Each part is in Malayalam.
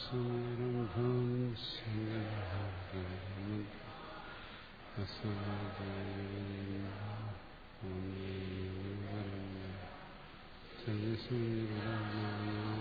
संरम्भं सिंहं असमादयं तयसुरामाया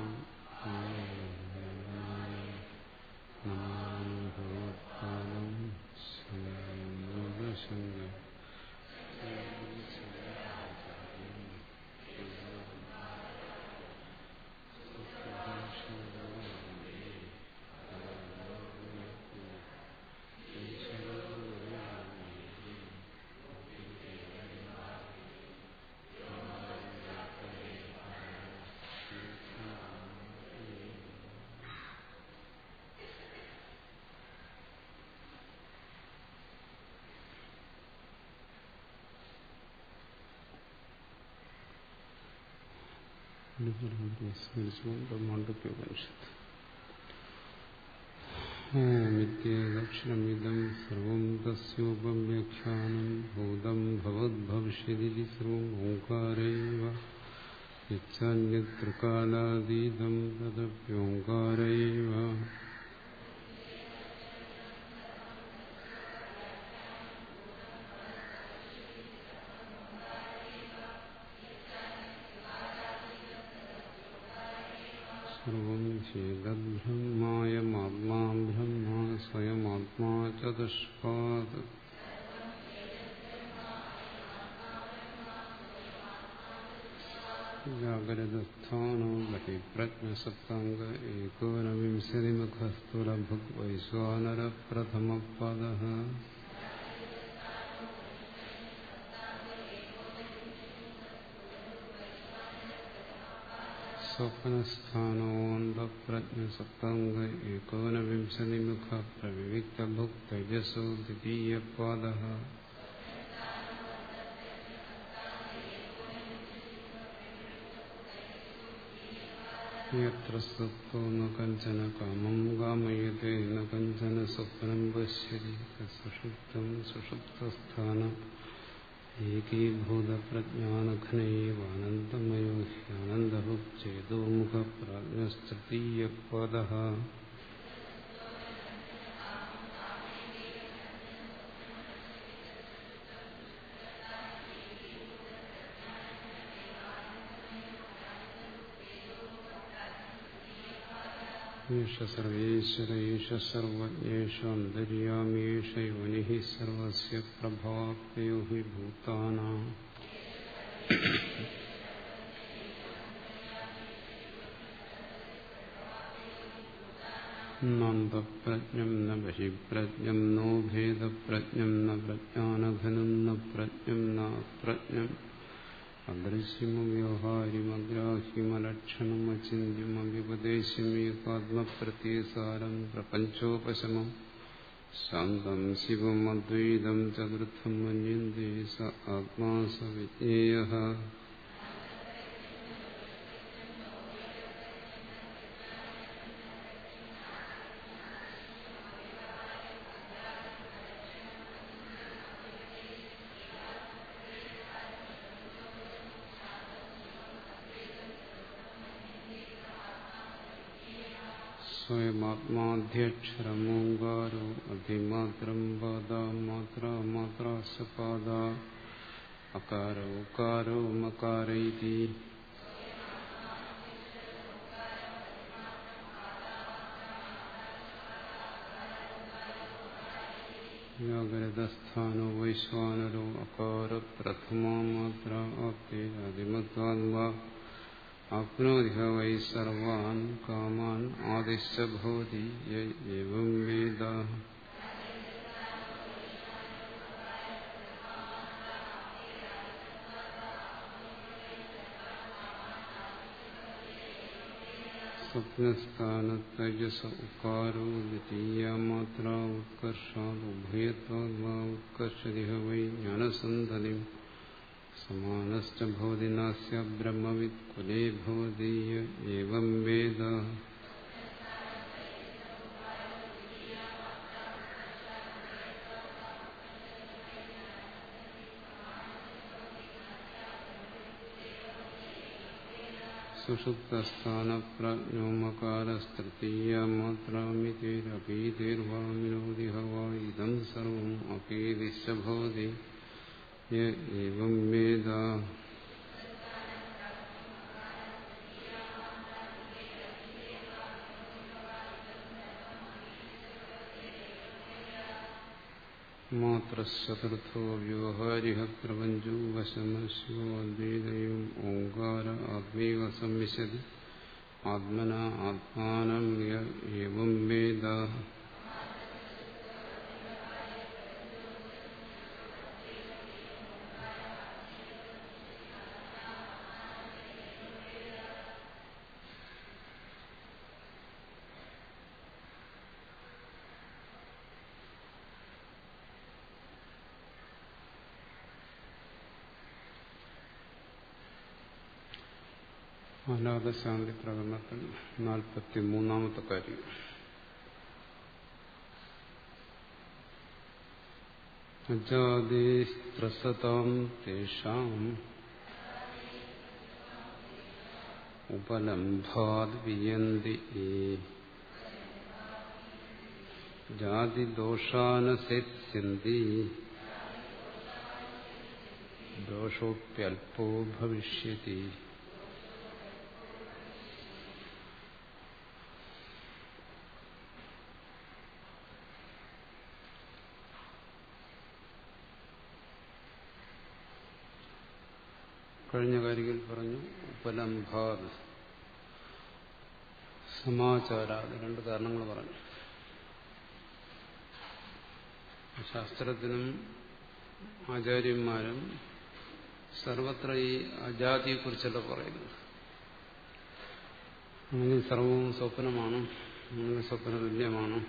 ബ്രഹ്മാണ്ഡോപനിഷത്ത് മിഥ്യേദക്ഷരമിതം സർവം തസ്യോപം വ്യാഖ്യാനം ഭൂതം ഭവദ്ഭവിഷ്യതി സർവം ഓങ്കാരൈവ യച്ഛാന്യത്രകാലാതീതം തദപ്യോങ്കാരൈവ सर्वदुष्पात् जागृदस्थानो बहिप्रज्ञसप्ताङ्ग एकोनविंशतिमुखस्थुलभुग्वैश्वानरप्रथमपदः स्वप्नस्थानोऽन्वप्रज्ञसप्तङ्ग एकोनविंशतिमुखः प्रविविक्तभुक्तजसो द्वितीयपादः यत्र सुप्तो न कञ्चन कामं कामयते न कञ्चन स्वप्नं पश्यति सुषुप्तं ഏകീഭൂതപ്രജ്ഞാനഘനൈവാനന്ദമയോ ഹ്യാനന്ദഭുക്ചേതോമുഖപ്രാജ്ഞസ്തൃതീയപദ യേഷ ईश सर्वेश्वर ईश सर्वेषान्तर्यामीश योनिः सर्वस्य प्रभावयो हि भूतानाम् नान्तप्रज्ञम् न बहिप्रज्ञम् नो भेदप्रज्ञम् न प्रज्ञानघनम् न प्रज्ञम् नाप्रज्ञम्। പ്രജ്ഞം അദൃശ്യമവ്യവഹാരിമഗ്രാഹ്യമലക്ഷണമചിന്യമവ്യുപദേശമേകാത്മപ്രത്യസാരം പ്രപഞ്ചോപശമം ശാന്തം ശിവം അദ്വൈതം ചതുർത്ഥം മന്യന്തേ സ ആത്മാ സ വിജ്ഞേയ വ്യാകരതസ്ഥാനോ വൈശ്വാനരോ അകാര പ്രഥമാ മാത്ര ആപ്തേ അധിമത്വാന്വാ ആപ്നോതി വൈ സർവാൻ കാമാൻ ആദിശ്ച ഭവതി യം വേദ സ്വപ്നസ്ഥാനത്തജസ ഉക്കാരോ ദ്വിതീയമാത്ര ഉത്കർഷാത് ഉഭയത്വാ ഉത്കർഷതിഹ വൈ ജ്ഞാനസന്ധനിം സമാനശ്ച ഭവതി നാസ്യ ബ്രഹ്മവിത് കുലേ ഭവതീയ ഏവം വേദ സുഷുപ്തസ്ഥാനപ്രജ്ഞോമകാരസ്തൃതീയമാത്രാമിതിരപീതിർവാമിനോദിഹ വാ ഇതം സർവം അപീതിശ്ച ഭവതി യം വേദ മാത്രശതൃർത്ഥോ വ്യവഹാരിക പ്രപഞ്ചോ വശമശോ അദ്വൈതയും ഓങ്കാര ആത്മീക സംവിശതി ആത്മന ആത്മാനം ഏവം വേദ അനാഥശാന്തി പ്രകടനത്തിൽ നാൽപ്പത്തി മൂന്നാമത്തെ കാര്യം. അജാതിസ്ത്രസതാം തേഷാം ഉപലംഭാത് വിയന്തി ജാതിദോഷാനസെത്സ്യന്തി ദോഷോപ്യൽപോ ഭവിഷ്യതി. കഴിഞ്ഞ കാര്യത്തിൽ പറഞ്ഞു ഉപലംഭാത് സമാചാര രണ്ട് കാരണങ്ങൾ പറഞ്ഞു. ശാസ്ത്രത്തിനും ആചാര്യന്മാരും സർവത്ര ഈ അജാതിയെക്കുറിച്ചല്ല പറയുന്നത്. അങ്ങനെ സർവവും സ്വപ്നമാണ് അങ്ങനെ സ്വപ്ന തുല്യമാണ്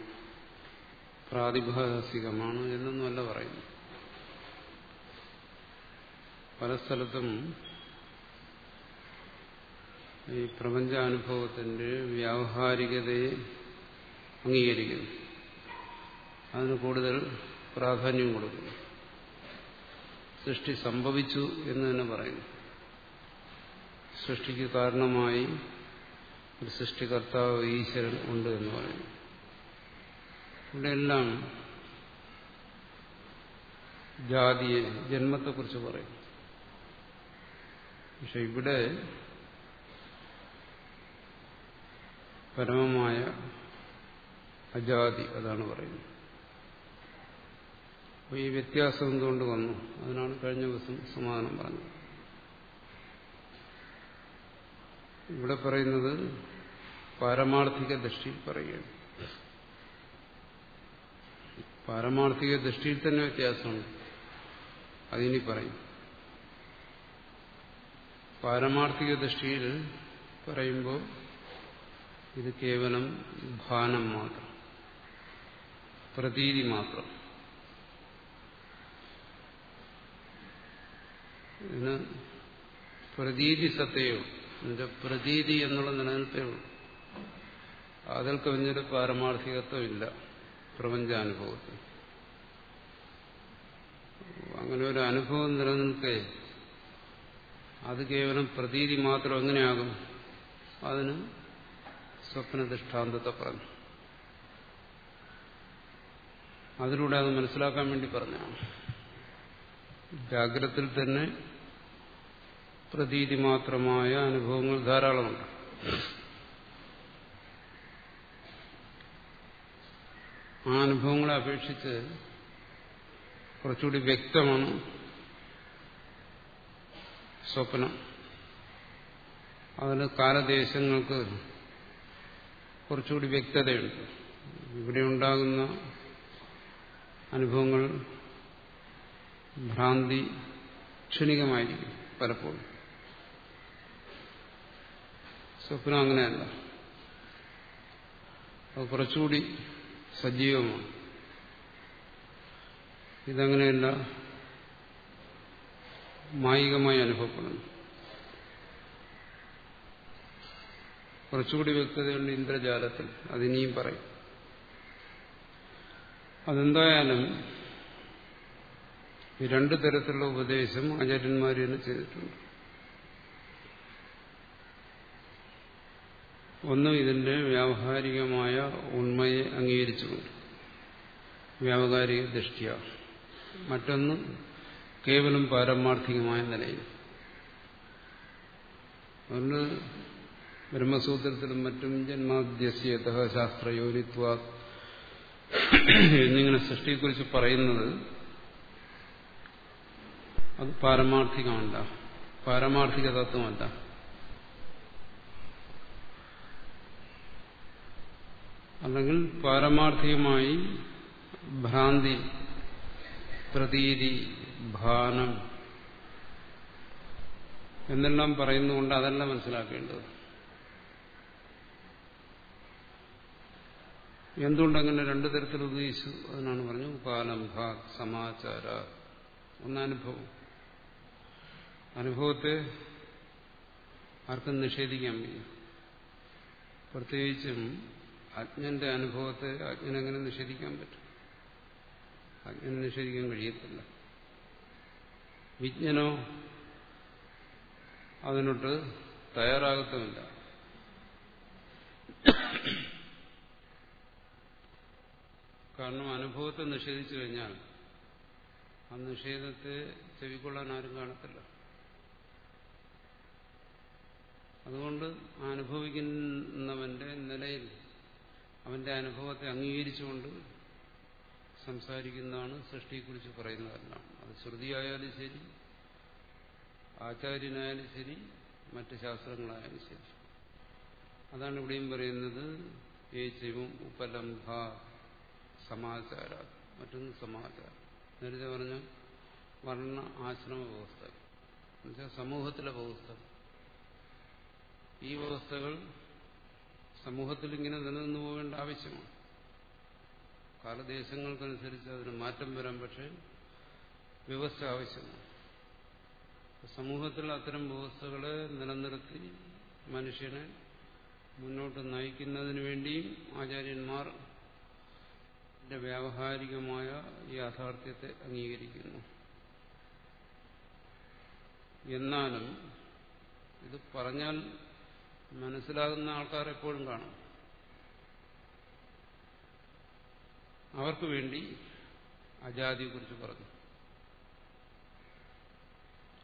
പ്രാതിഭാസികമാണ് എന്നൊന്നുമല്ല പറയുന്നു പല സ്ഥലത്തും ഈ പ്രപഞ്ചാനുഭവത്തിന്റെ വ്യാവഹാരികതയെ അംഗീകരിക്കുന്നു. അതിന് കൂടുതൽ പ്രാധാന്യം കൊടുക്കുന്നു. സൃഷ്ടി സംഭവിച്ചു എന്ന് തന്നെ പറയുന്നു. സൃഷ്ടിക്ക് കാരണമായി ഒരു സൃഷ്ടികർത്താവ് ഈശ്വരൻ ഉണ്ട് എന്ന് പറയുന്നു. ഇവിടെയെല്ലാം ജാതിയെ ജന്മത്തെക്കുറിച്ച് പറയും. പക്ഷെ ഇവിടെ പരമമായ അജാതി അതാണ് പറയുന്നത്. അപ്പോൾ ഈ വ്യത്യാസം എന്തുകൊണ്ട് വന്നു? അതിനാണ് കഴിഞ്ഞ ദിവസം സമാധാനം പറഞ്ഞത്. ഇവിടെ പറയുന്നത് പാരമാർത്ഥിക ദൃഷ്ടിയിൽ പറയുകയാണ്. പാരമാർത്ഥിക ദൃഷ്ടിയിൽ തന്നെ വ്യത്യാസമുണ്ട്. അതിനി പറയും. പാരമാർത്ഥിക ദൃഷ്ടിയിൽ പറയുമ്പോൾ ഇത് കേവലം ഭാനം മാത്രം. പ്രതീതി മാത്രം. ഇതിന് പ്രതീതി സത്തയോ ഇതിന്റെ പ്രതീതി എന്നുള്ള നിലനിൽപ്പേ അതിൽ കവിഞ്ഞൊരു പാരമാർത്ഥികത്വമില്ല. പ്രപഞ്ചാനുഭവത്തിൽ. അങ്ങനെ ഒരു അനുഭവം നിലനിൽക്കേ അത് കേവലം പ്രതീതി മാത്രം എങ്ങനെയാകും? അതിന് സ്വപ്ന ദൃഷ്ടാന്തത്തെ പറഞ്ഞു അതിലൂടെ അത് മനസ്സിലാക്കാൻ വേണ്ടി പറഞ്ഞാണ് ജാഗ്രത്തിൽ തന്നെ പ്രതീതി മാത്രമായ അനുഭവങ്ങൾ ധാരാളമുണ്ട്. ആ അനുഭവങ്ങളെ അപേക്ഷിച്ച് കുറച്ചുകൂടി വ്യക്തമാണ് സ്വപ്നം. അതിന് കാലദേശങ്ങൾക്ക് കുറച്ചുകൂടി വ്യക്തതയുണ്ട്. ഇവിടെ ഉണ്ടാകുന്ന അനുഭവങ്ങൾ ഭ്രാന്തി ക്ഷണികമായിരിക്കും പലപ്പോഴും. സ്വപ്നം അങ്ങനെയല്ല. അത് കുറച്ചുകൂടി സജീവമാണ്. ഇതങ്ങനെയല്ല മായികമായി അനുഭവപ്പെടുന്നു. കുറച്ചുകൂടി വ്യക്തതയുണ്ട് ഇന്ദ്രജാലത്തിൽ. അതിനിയും പറയും. അതെന്തായാലും ഈ രണ്ടു തരത്തിലുള്ള ഉപദേശം ആചാര്യന്മാർ തന്നെ ചെയ്തിട്ടുണ്ട്. ഒന്ന് ഇതിന്റെ വ്യാവഹാരികമായ ഉണ്മയെ അംഗീകരിച്ചുകൊണ്ട് വ്യാവകാരിക ദൃഷ്ടിയ. മറ്റൊന്ന് കേവലം പാരമാർത്ഥികമായ നിലയിൽ. അതുകൊണ്ട് ബ്രഹ്മസൂത്രത്തിലും മറ്റും ജന്മാദ്യസ്യത ശാസ്ത്രയോനിത്വ എന്നിങ്ങനെ സൃഷ്ടിയെക്കുറിച്ച് പറയുന്നത് അത് പാരമാർത്ഥികമല്ല. പാരമാർത്ഥിക തത്വമല്ല. അല്ലെങ്കിൽ പാരമാർത്ഥികമായി ഭ്രാന്തി പ്രതീതി ഭാനം എന്നെല്ലാം പറയുന്നുകൊണ്ട് അതല്ല മനസ്സിലാക്കേണ്ടത്. എന്തുകൊണ്ടങ്ങനെ രണ്ടു തരത്തിൽ ഉപയോഗിച്ചു അതിനാണ് പറഞ്ഞു ഭാഗ് സമാചാര. ഒന്നനുഭവം. അനുഭവത്തെ ആർക്കും നിഷേധിക്കാൻ വയ്യ. പ്രത്യേകിച്ചും അജ്ഞന്റെ അനുഭവത്തെ അജ്ഞനെങ്ങനെ നിഷേധിക്കാൻ പറ്റും? അജ്ഞനെ നിഷേധിക്കാൻ കഴിയത്തില്ല. വിജ്ഞനോ അതിനോട്ട് തയ്യാറാകത്തുമില്ല. കാരണം അനുഭവത്തെ നിഷേധിച്ചു കഴിഞ്ഞാൽ ആ നിഷേധത്തെ ചെവിക്കൊള്ളാൻ ആരും കാണത്തില്ല. അതുകൊണ്ട് അനുഭവിക്കുന്നവന്റെ നിലയിൽ അവന്റെ അനുഭവത്തെ അംഗീകരിച്ചുകൊണ്ട് സംസാരിക്കുന്നതാണ് സൃഷ്ടിയെക്കുറിച്ച് പറയുന്നതെല്ലാം. അത് ശ്രുതിയായാലും ശരി ആചാര്യനായാലും ശരി മറ്റ് ശാസ്ത്രങ്ങളായാലും ശരി. അതാണ് ഇവിടെയും പറയുന്നത് ഏച്ചവും ഉപലംഭ സമാചാര. മറ്റൊന്ന് സമാചാരം. നേരത്തെ പറഞ്ഞ വർണ ആശ്രമ വ്യവസ്ഥ. എന്നുവെച്ചാൽ സമൂഹത്തിലെ വ്യവസ്ഥ. ഈ വ്യവസ്ഥകൾ സമൂഹത്തിൽ ഇങ്ങനെ നിലനിന്നു പോകേണ്ട ആവശ്യമാണ്. കാലദേശങ്ങൾക്കനുസരിച്ച് അതിന് മാറ്റം വരാം പക്ഷേ വ്യവസ്ഥ ആവശ്യമാണ്. സമൂഹത്തിൽ അത്തരം വ്യവസ്ഥകളെ നിലനിർത്തി മനുഷ്യനെ മുന്നോട്ട് നയിക്കുന്നതിന് വേണ്ടിയും ആചാര്യന്മാർ വ്യാവഹാരികമായ യാഥാർത്ഥ്യത്തെ അംഗീകരിക്കുന്നു. എന്നാലും ഇത് പറഞ്ഞാൽ മനസ്സിലാകുന്ന ആൾക്കാർ എപ്പോഴും കാണും. അവർക്ക് വേണ്ടി അജാതിയെക്കുറിച്ച് പറഞ്ഞു.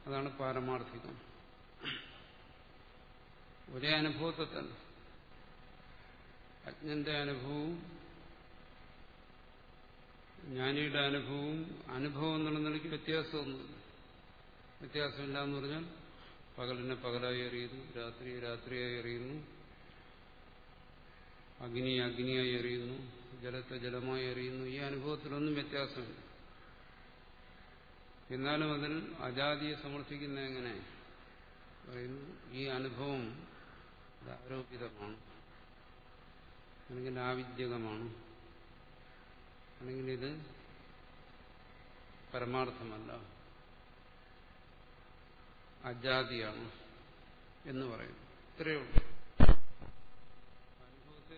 അതാണ് പാരമാർത്ഥികം. ഒരേ അനുഭവത്തെ തന്നെ. അജ്ഞന്റെ അനുഭവവും ജ്ഞാനിയുടെ അനുഭവവും അനുഭവം എന്നുള്ള നിലയ്ക്ക് വ്യത്യാസമൊന്നുമില്ല. വ്യത്യാസമില്ല എന്ന് പറഞ്ഞാൽ പകലിനെ പകലായി എറിയുന്നു രാത്രി രാത്രിയായി എറിയുന്നു അഗ്നിയെ അഗ്നിയായി എറിയുന്നു ജലത്തെ ജലമായി എറിയുന്നു. ഈ അനുഭവത്തിലൊന്നും വ്യത്യാസമില്ല. എന്നാലും അതിൽ അജാതിയെ സമർത്ഥിക്കുന്ന എങ്ങനെ? പറയുന്നു ഈ അനുഭവം ആരോപിതമാണ്. അല്ലെങ്കിൽ ആവിദ്യകമാണ്. അല്ലെങ്കിൽ ഇത് പരമാർത്ഥമല്ല. അജാതിയാണ് എന്ന് പറയും. ഇത്രയേ ഉള്ളൂ. അനുഭവത്തെ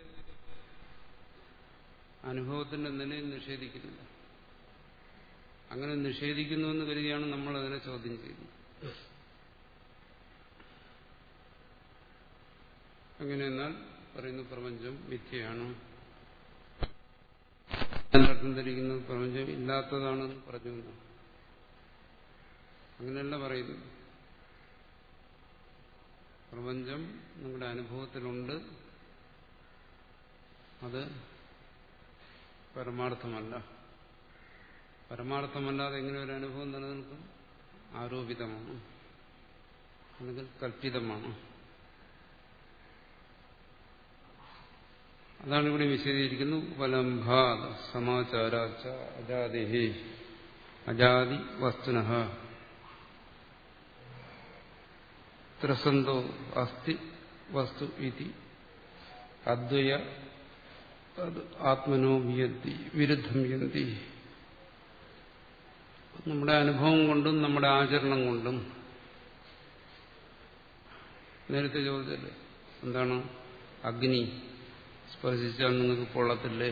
അനുഭവത്തിന്റെ നിലയിൽ നിഷേധിക്കുന്നില്ല. അങ്ങനെ നിഷേധിക്കുന്നുവെന്ന് കരുതിയാണ് നമ്മൾ അതിനെ ചോദ്യം ചെയ്യുന്നത്. അങ്ങനെയെന്നാൽ പറയുന്ന പ്രപഞ്ചം മിഥ്യയാണ്. അർത്ഥം ധരിക്കുന്നത് പ്രപഞ്ചം ഇല്ലാത്തതാണെന്ന് പറഞ്ഞു അങ്ങനെയല്ല പറയുന്നു പ്രപഞ്ചം നിങ്ങളുടെ അനുഭവത്തിലുണ്ട്. അത് പരമാർത്ഥമല്ല. പരമാർത്ഥമല്ലാതെ എങ്ങനെ ഒരു അനുഭവം നിലനിൽക്കും? ആരോപിതമാണ്. അല്ലെങ്കിൽ കൽപ്പിതമാണ്. അതാണ് ഇവിടെ വിശദീകരിക്കുന്നു ഉപലംഭാത് സമാചാരാച്ച അജാതി അജാതി വസ്തുന. ത്രസന്തോ അസ്തി വസ്തു ഇതി അദ്വയ ആത്മനോ വിയന്തി വിരുദ്ധം യന്തി. നമ്മുടെ അനുഭവം കൊണ്ടും നമ്മുടെ ആചരണം കൊണ്ടും നേരത്തെ ചോദിച്ചല്ലേ? എന്താണ്? അഗ്നി. സ്പർശിച്ചാൽ നിങ്ങൾക്ക് പൊള്ളത്തില്ലേ?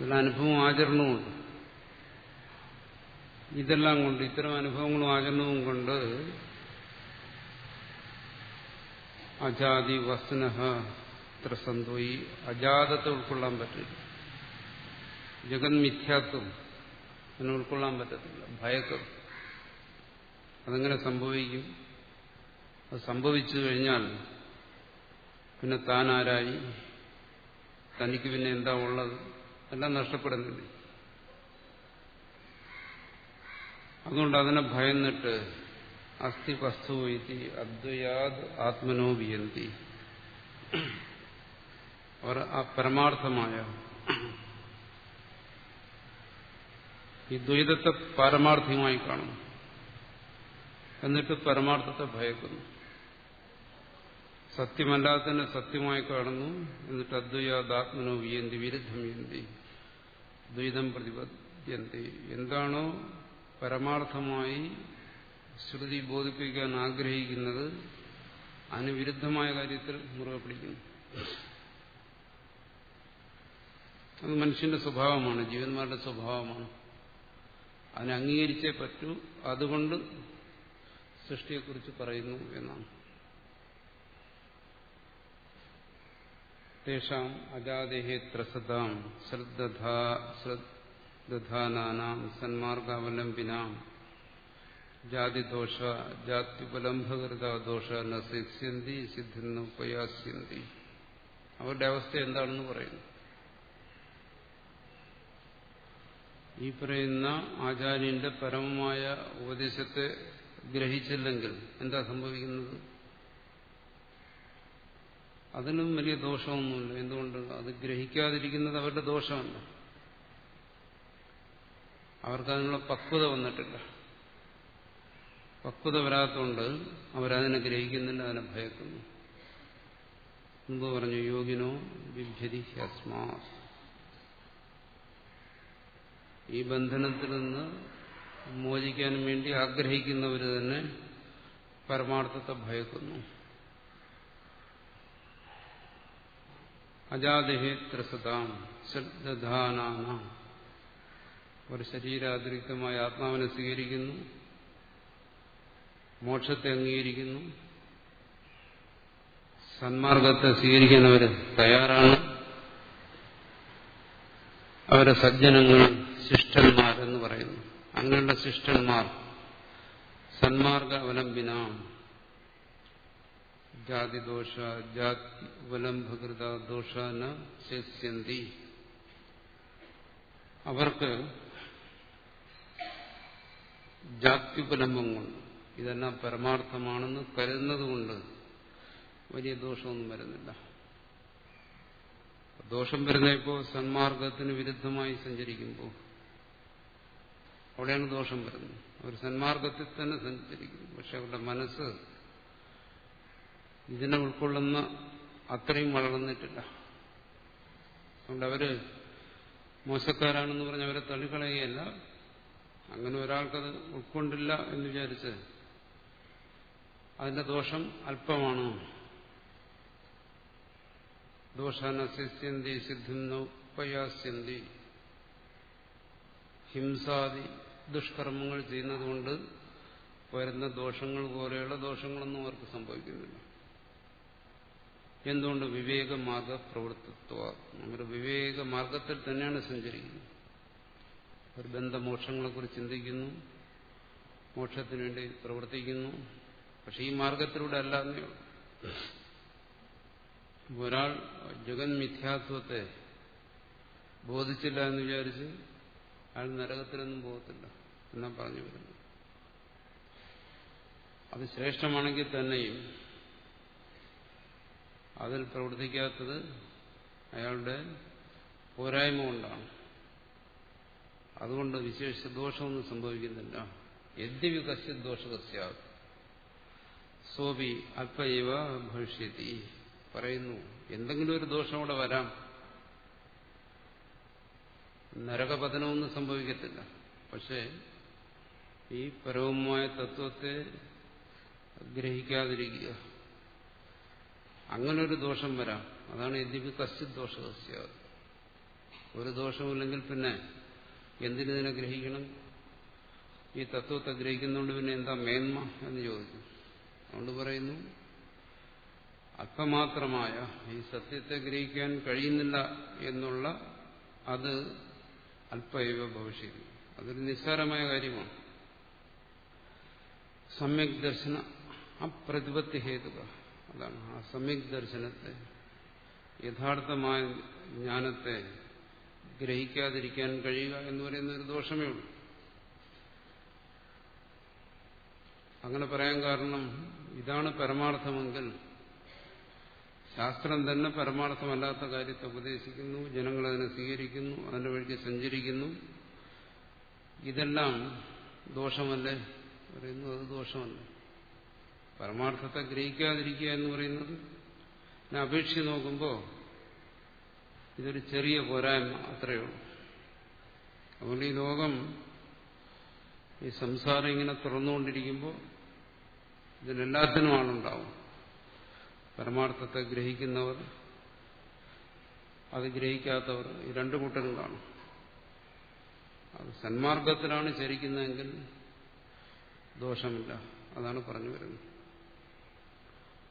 ഇതിൽ അനുഭവം ആചരണവുമുണ്ട് ഇതെല്ലാം കൊണ്ട് ഇത്തരം അനുഭവങ്ങളും ആചരണവും കൊണ്ട് അജാതി വസ്തുനഹ ഇത്ര ഈ അജാതത്തെ ഉൾക്കൊള്ളാൻ പറ്റില്ല. ജഗന്മിഥ്യാത്വം അതിനെ ഉൾക്കൊള്ളാൻ പറ്റത്തില്ല. ഭയക്കം അതെങ്ങനെ സംഭവിക്കും. അത് സംഭവിച്ചു കഴിഞ്ഞാൽ പിന്നെ താൻ ആരായി തനിക്ക് പിന്നെ എന്താ ഉള്ളത്? എല്ലാം നഷ്ടപ്പെടുന്നില്ലേ? അതുകൊണ്ട് അതിനെ ഭയന്നിട്ട് അസ്ഥി വസ്തു ഇതി അദ്വയാത് ആത്മനോ വിയന്തി. അവർ ആ പരമാർത്ഥമായ ഈ ദ്വൈതത്തെ പാരമാർത്ഥികമായി കാണുന്നു. എന്നിട്ട് പരമാർത്ഥത്തെ ഭയക്കുന്നു. സത്യമല്ലാത്തതിനെ സത്യമായി കാണുന്നു എന്നിട്ട് അദ്വയാദാത്മനോ വിയന്തി വിരുദ്ധം വിയന്തി ദ്വൈതം പ്രതിപദ്യന്തി. എന്താണോ പരമാർത്ഥമായി ശ്രുതി ബോധിപ്പിക്കാൻ ആഗ്രഹിക്കുന്നത് അനുവിരുദ്ധമായ വിരുദ്ധമായ കാര്യത്തിൽ മുറുകെ പിടിക്കുന്നു. അത് മനുഷ്യന്റെ സ്വഭാവമാണ് ജീവന്മാരുടെ സ്വഭാവമാണ്. അതിനെ അംഗീകരിച്ചേ പറ്റൂ. അതുകൊണ്ട് സൃഷ്ടിയെക്കുറിച്ച് പറയുന്നു എന്നാണ്. തേഷാം അജാദേഹേത്രസതാം ശ്രദ്ധാനാം സന്മാർഗാവലംബിനാം ജാതിദോഷ ജാത്യുപലംഭകൃതാദോഷ ന സിക്ഷ്യന്തി സിദ്ധിന്ന് ഉപയാസ്യന്തി അവരുടെ അവസ്ഥ എന്താണെന്ന് പറയുന്നു. ഈ പറയുന്ന ആചാര്യന്റെ പരമമായ ഉപദേശത്തെ ഗ്രഹിച്ചില്ലെങ്കിൽ എന്താ സംഭവിക്കുന്നത്? അതിനും വലിയ ദോഷമൊന്നുമില്ല. എന്തുകൊണ്ട്? അത് ഗ്രഹിക്കാതിരിക്കുന്നത് അവരുടെ ദോഷമല്ല. അവർക്കതിനുള്ള പക്വത വന്നിട്ടില്ല. പക്വത വരാത്തതുകൊണ്ട് അവരതിനെ ഗ്രഹിക്കുന്നില്ല അതിനെ ഭയക്കുന്നു. മുമ്പ് പറഞ്ഞു യോഗിനോ വിഭ്യതി ഈ ബന്ധനത്തിൽ നിന്ന് മോചിക്കാൻ വേണ്ടി ആഗ്രഹിക്കുന്നവർ തന്നെ പരമാർത്ഥത്തെ ഭയക്കുന്നു. അജാദേഹേ ത്രസതാം ശ്രദ്ധാനാന ഒരു ശരീരാതിരിക്തമായ ആത്മാവിനെ സ്വീകരിക്കുന്നു. മോക്ഷത്തെ അംഗീകരിക്കുന്നു. സന്മാർഗത്തെ സ്വീകരിക്കുന്നവർ തയ്യാറാണ്. അവരെ സജ്ജനങ്ങൾ ശിഷ്ടന്മാരെന്ന് പറയുന്നു. അങ്ങനെയുള്ള ശിഷ്ടന്മാർ സന്മാർഗ അവലംബിനാം ജാതിദോഷ ജാതി ഉപലംബകൃത ദോഷ ന ശേഷ്യന്തി അവർക്ക് ജാത്യുപലംബം കൊണ്ട് ഇതെല്ലാം പരമാർത്ഥമാണെന്ന് കരുതുന്നതുകൊണ്ട് വലിയ ദോഷമൊന്നും വരുന്നില്ല. ദോഷം വരുന്ന ഇപ്പോൾ സന്മാർഗത്തിന് വിരുദ്ധമായി സഞ്ചരിക്കുമ്പോൾ അവിടെയാണ് ദോഷം വരുന്നത്. അവർ സന്മാർഗത്തിൽ തന്നെ സഞ്ചരിക്കുന്നു. പക്ഷെ അവരുടെ മനസ്സ് ഇതിനെ ഉൾക്കൊള്ളുന്ന അത്രയും വളർന്നിട്ടില്ല. അതുകൊണ്ട് അവർ മോശക്കാരാണെന്ന് പറഞ്ഞ് അവരെ തള്ളിക്കളയുകയല്ല. അങ്ങനെ ഒരാൾക്കത് ഉൾക്കൊണ്ടില്ല എന്ന് വിചാരിച്ച് അതിന്റെ ദോഷം അല്പമാണ്? അല്പമാണോ ദോഷാനസ്യന്തി സിദ്ധിന്നോപയാസ്യന്തി ഹിംസാദി ദുഷ്കർമ്മങ്ങൾ ചെയ്യുന്നതുകൊണ്ട് വരുന്ന ദോഷങ്ങൾ പോലെയുള്ള ദോഷങ്ങളൊന്നും അവർക്ക് സംഭവിക്കുന്നില്ല. എന്തുകൊണ്ട് വിവേകമാർഗ പ്രവൃത്തിത്വ? നമ്മുടെ വിവേകമാർഗത്തിൽ തന്നെയാണ് സഞ്ചരിക്കുന്നത്. ഒരു ബന്ധമോക്ഷങ്ങളെക്കുറിച്ച് ചിന്തിക്കുന്നു മോക്ഷത്തിനു വേണ്ടി പ്രവർത്തിക്കുന്നു. പക്ഷെ ഈ മാർഗത്തിലൂടെ അല്ലാന്നേ ഒരാൾ ജഗൻ മിഥ്യാത്വത്തെ ബോധിച്ചില്ല എന്ന് വിചാരിച്ച് അയാൾ നരകത്തിലൊന്നും പോകത്തില്ല എന്നാ പറഞ്ഞു വരുന്നു അത് ശ്രേഷ്ഠമാണെങ്കിൽ തന്നെയും അതിൽ പ്രവർത്തിക്കാത്തത് അയാളുടെ പോരായ്മ കൊണ്ടാണ്. അതുകൊണ്ട് വിശേഷ ദോഷമൊന്നും സംഭവിക്കുന്നില്ല. യദ്യവി കശ്യത് ദോഷകസ്യ. സോപി അല്പയവ ഭവിഷ്യത്തി പറയുന്നു എന്തെങ്കിലും ഒരു ദോഷം അവിടെ വരാം. നരകപതനമൊന്നും സംഭവിക്കത്തില്ല. പക്ഷേ ഈ പരവുമായ തത്വത്തെ ഗ്രഹിക്കാതിരിക്കുക. അങ്ങനൊരു ദോഷം വരാം. അതാണ് യദ്യപി കശ്ചിത് ദോഷകസ്യ ഒരു ദോഷമില്ലെങ്കിൽ പിന്നെ എന്തിനെ ഗ്രഹിക്കണം? ഈ തത്വത്തെ ഗ്രഹിക്കുന്നതുകൊണ്ട് പിന്നെ എന്താ മേന്മ എന്ന് ചോദിച്ചു. അതുകൊണ്ട് പറയുന്നു അല്പമാത്രമായ ഈ സത്യത്തെ ഗ്രഹിക്കാൻ കഴിയുന്നില്ല എന്നുള്ള അത് അല്പൈവ ഭവിഷ്യത്. അതൊരു നിസ്സാരമായ കാര്യമാണ്. സമ്യക് ദർശന അപ്രതിപത്തി ഹേതുക അതാണ് ആ സമ്യക് ദർശനത്തെ യഥാർത്ഥമായ ജ്ഞാനത്തെ ഗ്രഹിക്കാതിരിക്കാൻ കഴിയുക എന്ന് പറയുന്ന ഒരു ദോഷമേ ഉള്ളൂ. അങ്ങനെ പറയാൻ കാരണം ഇതാണ് പരമാർത്ഥമെങ്കിൽ ശാസ്ത്രം തന്നെ പരമാർത്ഥമല്ലാത്ത കാര്യത്തെ ഉപദേശിക്കുന്നു ജനങ്ങളതിനെ സ്വീകരിക്കുന്നു അതിന്റെ വഴിക്ക് സഞ്ചരിക്കുന്നു. ഇതെല്ലാം ദോഷമല്ലേ? പറയുന്നു അത് ദോഷമല്ലേ. പരമാർത്ഥത്തെ ഗ്രഹിക്കാതിരിക്കുക എന്ന് പറയുന്നത് ഞാൻ അപേക്ഷിച്ച് നോക്കുമ്പോൾ ഇതൊരു ചെറിയ പോരായ്മ അത്രയേ ഉള്ളൂ. അതുകൊണ്ട് ഈ ലോകം ഈ സംസാരം ഇങ്ങനെ തുറന്നുകൊണ്ടിരിക്കുമ്പോൾ ഇതിനെല്ലാത്തിനും ഉണ്ടാവും പരമാർത്ഥത്തെ ഗ്രഹിക്കുന്നവർ അത് ഗ്രഹിക്കാത്തവർ ഈ രണ്ടു കൂട്ടരും കാണും അത് സന്മാർഗത്തിലാണ് ചരിക്കുന്നതെങ്കിൽ ദോഷമില്ല. അതാണ് പറഞ്ഞു വരുന്നത്.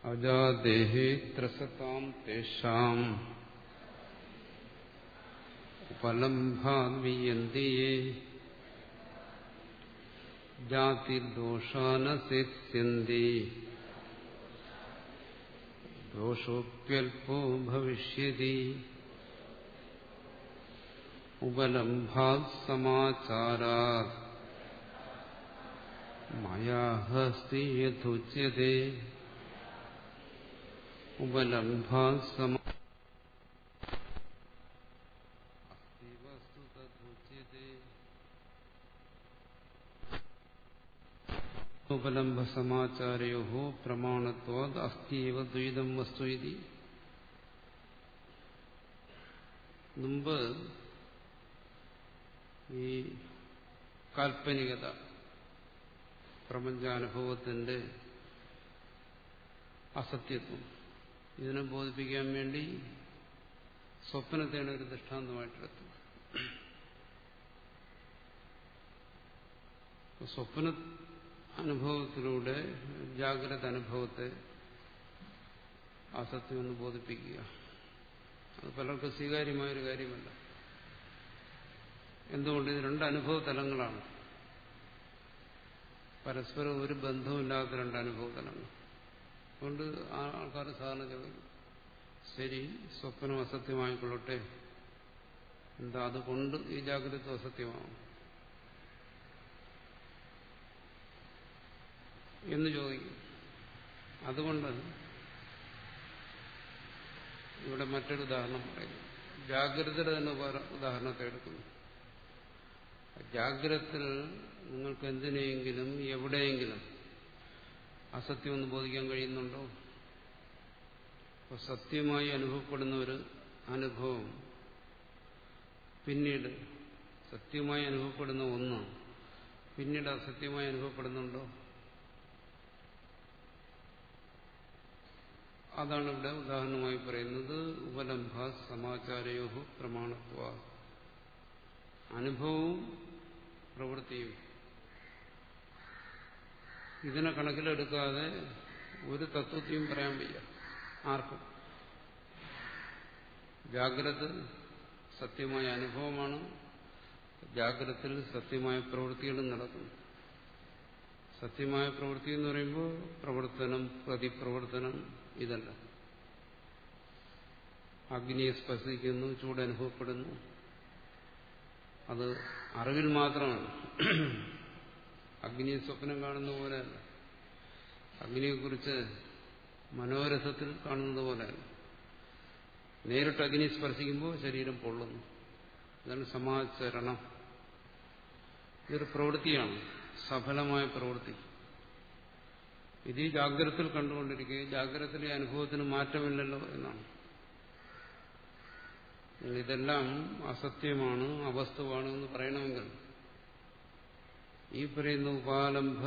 അജാദേഹി ത്രസതാം തേഷാം ഉപലംഭാന്വിയന്തിയേ ജാതിർദോഷാനസേസ്യന്തി ദോഷോപ്യൽപോ ഭവിഷ്യതി ഉപലംഭാത് സമാചാരാത് മയാഹസ്തി യഥുച്യത്തെ ഉപലംഭാത് സമാ അസ്തി വസ്തു തഥുച്യത്തെ ഉപലംബ അസ്ഥീവ പ്രമാണത്വാത് അസ്ഥിയവ ദ്വൈതം വസ്തു ഇതി മുമ്പ് ഈ കാൽപ്പനികത പ്രപഞ്ചാനുഭവത്തിന്റെ അസത്യത്വം ഇതിനെ ബോധിപ്പിക്കാൻ വേണ്ടി സ്വപ്നത്തെയാണ് ഒരു ദൃഷ്ടാന്തമായിട്ടെടുത്തത് സ്വപ്ന അനുഭവത്തിലൂടെ ജാഗ്രത അനുഭവത്തെ അസത്യം ഒന്ന് ബോധിപ്പിക്കുക. അത് പലർക്കും സ്വീകാര്യമായൊരു കാര്യമല്ല. എന്തുകൊണ്ട്? ഇത് രണ്ട് അനുഭവ തലങ്ങളാണ് പരസ്പരം ഒരു ബന്ധവുമില്ലാത്ത രണ്ട് അനുഭവ തലങ്ങൾ അതുകൊണ്ട് ആൾക്കാർ സാധാരണ ചോദിക്കും ശരി സ്വപ്നം അസത്യമായിക്കൊള്ളട്ടെ. എന്താ അതുകൊണ്ട് ഈ ജാഗ്രത അസത്യമാണ്? എന്ന് ചോദിക്കും. അതുകൊണ്ട് ഇവിടെ മറ്റൊരു ഉദാഹരണം പറയുന്നു ജാഗ്രതയുടെ തന്നെ ഉദാഹരണത്തെ എടുക്കുന്നു. ജാഗ്രത്തിൽ നിങ്ങൾക്ക് എന്തിനെയെങ്കിലും എവിടെയെങ്കിലും അസത്യം ഒന്ന് ബോധിക്കാൻ കഴിയുന്നുണ്ടോ? അപ്പോൾ സത്യമായി അനുഭവപ്പെടുന്ന ഒരു അനുഭവം പിന്നീട് സത്യമായി അനുഭവപ്പെടുന്ന ഒന്ന് പിന്നീട് അസത്യമായി അനുഭവപ്പെടുന്നുണ്ടോ? അതാണ് ഇവിടെ ഉദാഹരണമായി പറയുന്നത് ഉപലംഭ സമാചാരയോ പ്രമാണത്വ. അനുഭവവും പ്രവൃത്തിയും. ഇതിനെ കണക്കിലെടുക്കാതെ ഒരു തത്വത്തെയും പറയാൻ വയ്യ. ആർക്കും. ജാഗ്രത സത്യമായ അനുഭവമാണ്. ജാഗ്രതത്തിൽ സത്യമായ പ്രവൃത്തികളും നടക്കുന്നു സത്യമായ പ്രവൃത്തി എന്ന് പറയുമ്പോൾ പ്രവർത്തനം പ്രതിപ്രവർത്തനം ഇതല്ല. അഗ്നിയെ സ്പർശിക്കുന്നു ചൂടനുഭവപ്പെടുന്നു അത് അറിവിൽ മാത്രമാണ്. അഗ്നിയെ സ്വപ്നം കാണുന്ന പോലെയല്ല അഗ്നിയെക്കുറിച്ച് മനോരഥത്തിൽ കാണുന്നത് പോലെയല്ല നേരിട്ട് അഗ്നി സ്പർശിക്കുമ്പോൾ ശരീരം പൊള്ളുന്നു. അതാണ് സമാചരണം. ഇതൊരു പ്രവൃത്തിയാണ്. സഫലമായ പ്രവൃത്തി. ഇത് ഈ ജാഗ്രതത്തിൽ കണ്ടുകൊണ്ടിരിക്കുക. ജാഗ്രതയിലെ അനുഭവത്തിന് മാറ്റമില്ലല്ലോ എന്നാണ്. ഇതെല്ലാം അസത്യമാണ് അവസ്തുവാണ് എന്ന് പറയണമെങ്കിൽ ഈ പറയുന്ന ഉപാലംബ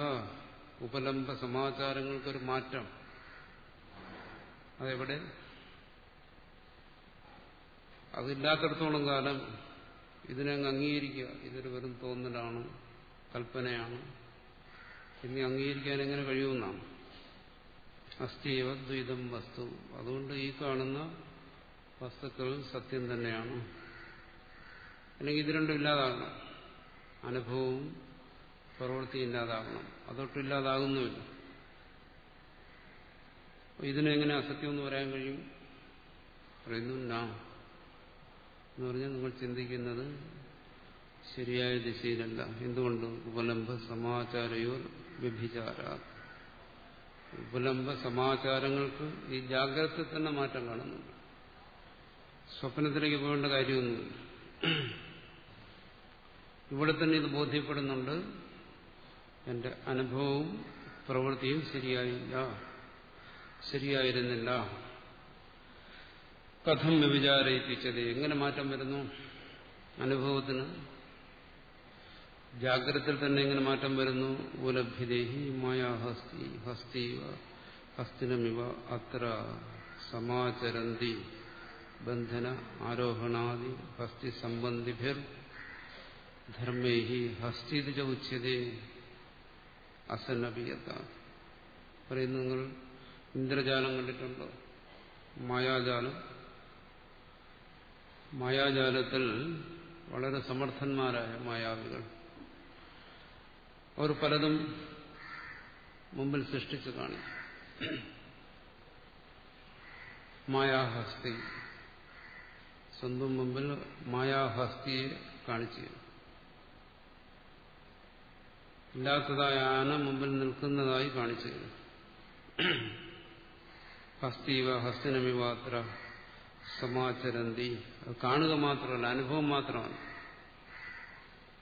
ഉപലംബ സമാചാരങ്ങൾക്കൊരു മാറ്റം. അതെവിടെ? അതില്ലാത്തടത്തോളം കാലം ഇതിനങ്ങ് അംഗീകരിക്കുക. ഇതൊരു വെറും തോന്നലാണ് കൽപ്പനയാണ്. ഇനി അംഗീകരിക്കാൻ എങ്ങനെ കഴിയുമെന്നാണ്. അസ്ഥിയവ ദ്വൈതം വസ്തു. അതുകൊണ്ട് ഈ കാണുന്ന വസ്തുക്കൾ സത്യം തന്നെയാണ്. അല്ലെങ്കിൽ ഇത് രണ്ടും ഇല്ലാതാകണം. അനുഭവവും പ്രവൃത്തി ഇല്ലാതാകണം. അതൊട്ടില്ലാതാകുന്നുമില്ല ഇതിനെങ്ങനെ അസത്യം എന്ന് പറയാൻ കഴിയും? പറയുന്നു നാം എന്ന് പറഞ്ഞാൽ നിങ്ങൾ ചിന്തിക്കുന്നത് ശരിയായ ദിശയിലല്ല. എന്തുകൊണ്ട്? ഉപലംബ സമാചാരയോ വ്യഭിചാര ഉപലംബ സമാചാരങ്ങൾക്ക് ഈ ജാഗ്രത തന്നെ മാറ്റം കാണുന്നുണ്ട്. സ്വപ്നത്തിലേക്ക് പോകേണ്ട കാര്യമൊന്നുമില്ല. ഇവിടെ തന്നെ ഇത് ബോധ്യപ്പെടുന്നുണ്ട്. എന്റെ അനുഭവവും പ്രവൃത്തിയും ശരിയായില്ല. ശരിയായിരുന്നില്ല. കഥം വ്യഭിചാരയിപ്പിച്ചത് എങ്ങനെ മാറ്റം വരുന്നു? അനുഭവത്തിന് ജാഗ്രതയിൽ തന്നെ എങ്ങനെ മാറ്റം വരുന്നു? ഉപലഭ്യതേഹി മായാഹസ്തി ഹസ്തീവ ഹസ്തിനമിവ അത്ര സമാചരന്തി ബന്ധന ആരോഹണാദി ഹസ്തി സംബന്ധിഭിർ ധർമ്മേഹി ഹസ്തി ഉച്യതേ അസന്നപിയത്ത പറയുന്നു നിങ്ങൾ ഇന്ദ്രജാലം കണ്ടിട്ടുണ്ടോ? മായാജാലം. മായാജാലത്തിൽ വളരെ സമർത്ഥന്മാരായ മായാവികൾ. അവർ പലതും മുമ്പിൽ സൃഷ്ടിച്ചു കാണിക്കും മായാഹസ്തി. സ്വന്തം മുമ്പിൽ മായാഹസ്തിയെ കാണിച്ചു ഇല്ലാത്തതായ ആന മുമ്പിൽ നിൽക്കുന്നതായി കാണിച്ചു ഹസ്തീവ ഹസ്തിനമിവാത്ര സമാചരന്തി. അത് കാണുക മാത്രമല്ല അനുഭവം മാത്രമാണ്.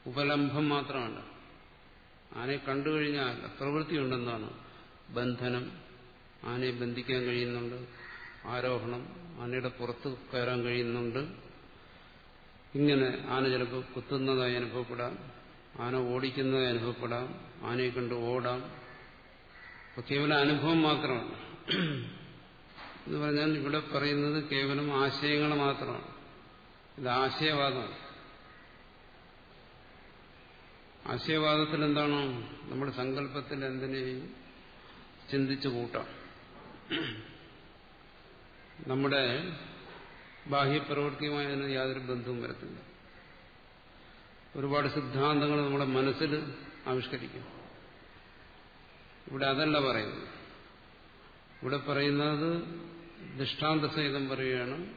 ഉപലംഭം മാത്രമല്ല ആനയെ കണ്ടു കഴിഞ്ഞാൽ പ്രവൃത്തി ഉണ്ടെന്നാണ് ബന്ധനം. ആനയെ ബന്ധിക്കാൻ കഴിയുന്നുണ്ട്. ആരോഹണം. ആനയുടെ പുറത്ത് കയറാൻ കഴിയുന്നുണ്ട്. ഇങ്ങനെ ആന ചിലപ്പോൾ കുത്തുന്നതായി അനുഭവപ്പെടാം. ആന ഓടിക്കുന്നത് അനുഭവപ്പെടാം. ആനയെ കണ്ട് ഓടാം. അപ്പൊ കേവലം അനുഭവം മാത്രമാണ്. എന്ന് പറഞ്ഞാൽ ഇവിടെ പറയുന്നത് കേവലം ആശയങ്ങൾ മാത്രമാണ്. ഇത് ആശയവാദമാണ്. ആശയവാദത്തിൽ എന്താണ്? നമ്മുടെ സങ്കല്പത്തിൽ എന്തിനേയും ചിന്തിച്ചു കൂട്ടാം? നമ്മുടെ ബാഹ്യപ്രവൃത്തിയുമായി അതിന് യാതൊരു ബന്ധവും വരത്തില്ല. ഒരുപാട് സിദ്ധാന്തങ്ങൾ നമ്മുടെ മനസ്സിൽ ആവിഷ്കരിക്കും. ഇവിടെ അതല്ല പറയുന്നത്. ഇവിടെ പറയുന്നത് ദൃഷ്ടാന്ത സഹിതം പറയുകയാണ്.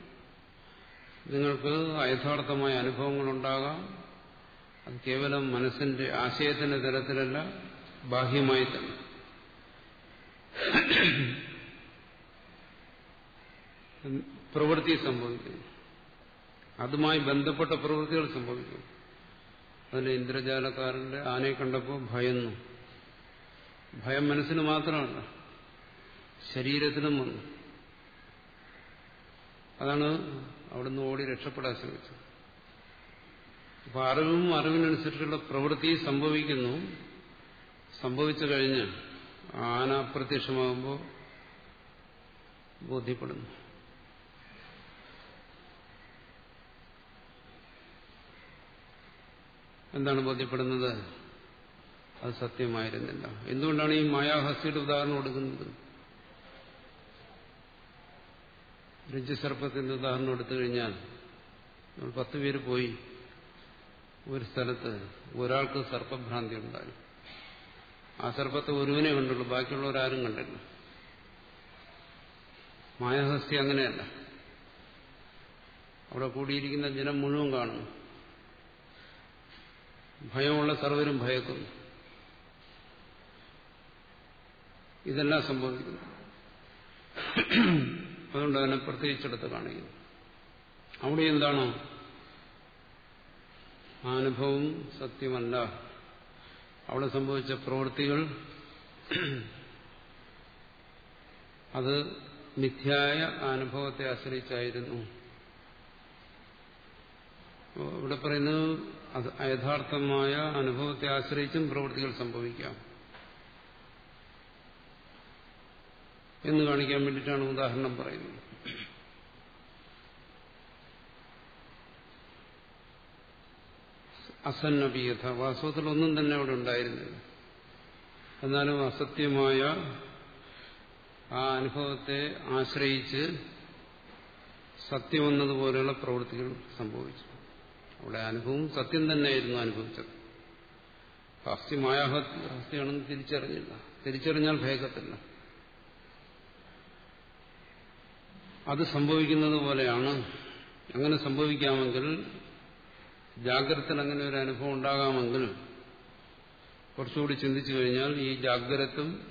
നിങ്ങൾക്ക് യഥാർത്ഥമായ അനുഭവങ്ങളുണ്ടാകാം അത് കേവലം മനസ്സിന്റെ ആശയത്തിന്റെ തലത്തിലല്ല ബാഹ്യമായി തന്നെ. പ്രവൃത്തി സംഭവിക്കുന്നു. അതുമായി ബന്ധപ്പെട്ട പ്രവൃത്തികൾ സംഭവിക്കുന്നു. അതിന് ഇന്ദ്രജാലക്കാരന്റെ ആനയെ കണ്ടപ്പോൾ ഭയന്നു. ഭയം മനസ്സിന് മാത്രമല്ല ശരീരത്തിനും വന്നു. അതാണ് അവിടുന്ന് ഓടി രക്ഷപ്പെടാൻ ശ്രമിച്ചത്. അപ്പൊ അറിവും അറിവിനനുസരിച്ചുള്ള പ്രവൃത്തി സംഭവിക്കുന്നു. സംഭവിച്ചു കഴിഞ്ഞ് ആന അപ്രത്യക്ഷമാകുമ്പോൾ ബോധ്യപ്പെടുന്നു. എന്താണ് ബോധ്യപ്പെടുന്നത്? അത് സത്യമായിരുന്നില്ല. എന്തുകൊണ്ടാണ് ഈ മായാഹസ്യയുടെ ഉദാഹരണം കൊടുക്കുന്നത് രജ്ജുസർപ്പത്തിന്റെ ഉദാഹരണം എടുത്തു കഴിഞ്ഞാൽ നമ്മൾ പത്ത് പേര് പോയി ഒരു സ്ഥലത്ത് ഒരാൾക്ക് സർപ്പഭ്രാന്തി ഉണ്ടായി. ആ സർപ്പത്തെ ഒരുവനെ കണ്ടുള്ളൂ ബാക്കിയുള്ളവരാരും കണ്ടില്ല. മായാഹസ്തി അങ്ങനെയല്ല. അവിടെ കൂടിയിരിക്കുന്ന ജനം മുഴുവൻ കാണുന്നു. ഭയമുള്ള സർവരും ഭയക്കുന്നു. ഇതെല്ലാം സംഭവിക്കുന്നു അതുകൊണ്ട് അതിനെ പ്രത്യേകിച്ചെടുത്ത് കാണിക്കുന്നു. അവിടെ എന്താണോ? ആ അനുഭവം സത്യമല്ല. അവിടെ സംഭവിച്ച പ്രവൃത്തികൾ അത് മിഥ്യായ അനുഭവത്തെ ആശ്രയിച്ചായിരുന്നു. ഇവിടെ പറയുന്നത് അത് യഥാർത്ഥമായ അനുഭവത്തെ ആശ്രയിച്ചും പ്രവൃത്തികൾ സംഭവിക്കാം. എന്ന് കാണിക്കാൻ വേണ്ടിയിട്ടാണ് ഉദാഹരണം പറയുന്നത്. അസന്നപീയത വാസ്തവത്തിൽ ഒന്നും തന്നെ അവിടെ ഉണ്ടായിരുന്നില്ല. എന്നാലും അസത്യമായ ആ അനുഭവത്തെ ആശ്രയിച്ച് സത്യമെന്നതുപോലെയുള്ള പ്രവൃത്തികൾ സംഭവിച്ചു. അവിടെ അനുഭവം സത്യം തന്നെയായിരുന്നു അനുഭവിച്ചത്. ഹസ്തി മായാഹസ്തിയാണെന്ന് തിരിച്ചറിഞ്ഞില്ല. തിരിച്ചറിഞ്ഞാൽ ഭേദത്തില്ല. അത് സംഭവിക്കുന്നത് പോലെയാണ്. അങ്ങനെ സംഭവിക്കാമെങ്കിൽ ജാഗ്രതത്തിൽ അങ്ങനെ ഒരു അനുഭവം ഉണ്ടാകാമെങ്കിൽ കുറച്ചുകൂടി ചിന്തിച്ചു കഴിഞ്ഞാൽ ഈ ജാഗ്രതും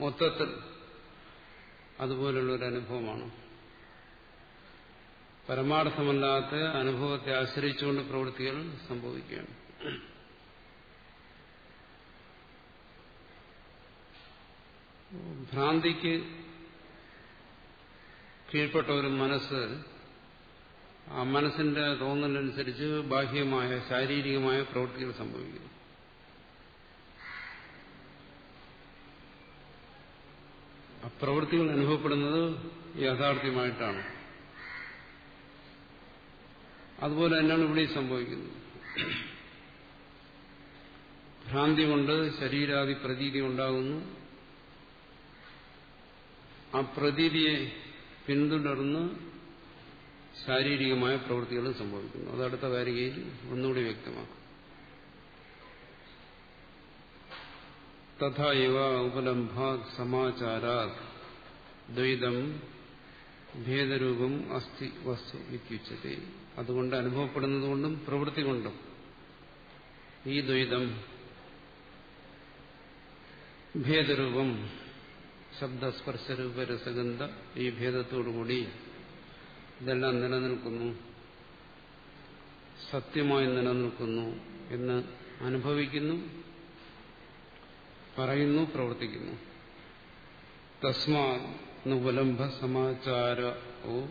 മൊത്തത്തിൽ അതുപോലുള്ള ഒരു അനുഭവമാണ്. പരമാർത്ഥമല്ലാത്ത അനുഭവത്തെ ആശ്രയിച്ചുകൊണ്ട് പ്രവൃത്തികൾ സംഭവിക്കുകയാണ്. ഭ്രാന്തിക്ക് കീഴ്പ്പെട്ട ഒരു മനസ്സ് ആ മനസ്സിന്റെ തോന്നലനുസരിച്ച് ബാഹ്യമായ ശാരീരികമായ പ്രവൃത്തികൾ സംഭവിക്കുന്നു. ആ പ്രവൃത്തികൾ അനുഭവപ്പെടുന്നത് യാഥാർത്ഥ്യമായിട്ടാണ്. അതുപോലെ തന്നെയാണ് ഇവിടെ സംഭവിക്കുന്നത്. ഭ്രാന്തി കൊണ്ട് ശരീരാദി പ്രതീതി ഉണ്ടാകുന്നു. ആ പ്രതീതിയെ പിന്തുടർന്ന് ശാരീരികമായ പ്രവൃത്തികളും സംഭവിക്കുന്നു. അത് അടുത്ത വാരികയിൽ ഒന്നുകൂടി വ്യക്തമാക്കും. തഥാ ഉപലംഭ സമാചാരാ ദ്വൈതം ഭേദരൂപം അസ്ഥി വസ്തു വിത്യുച്ചത് അതുകൊണ്ട് അനുഭവപ്പെടുന്നത് കൊണ്ടും പ്രവൃത്തി കൊണ്ടും. ഈ ദ്വൈതം ഭേദരൂപം ശബ്ദസ്പർശരൂപ രസഗന്ധ ഈ ഭേദത്തോടുകൂടി ഇതെല്ലാം നിലനിൽക്കുന്നു. സത്യമായി നിലനിൽക്കുന്നു എന്ന് അനുഭവിക്കുന്നു പറയുന്നു പ്രവർത്തിക്കുന്നു. തസ്മാനുപലംബ സമാചാര ഓ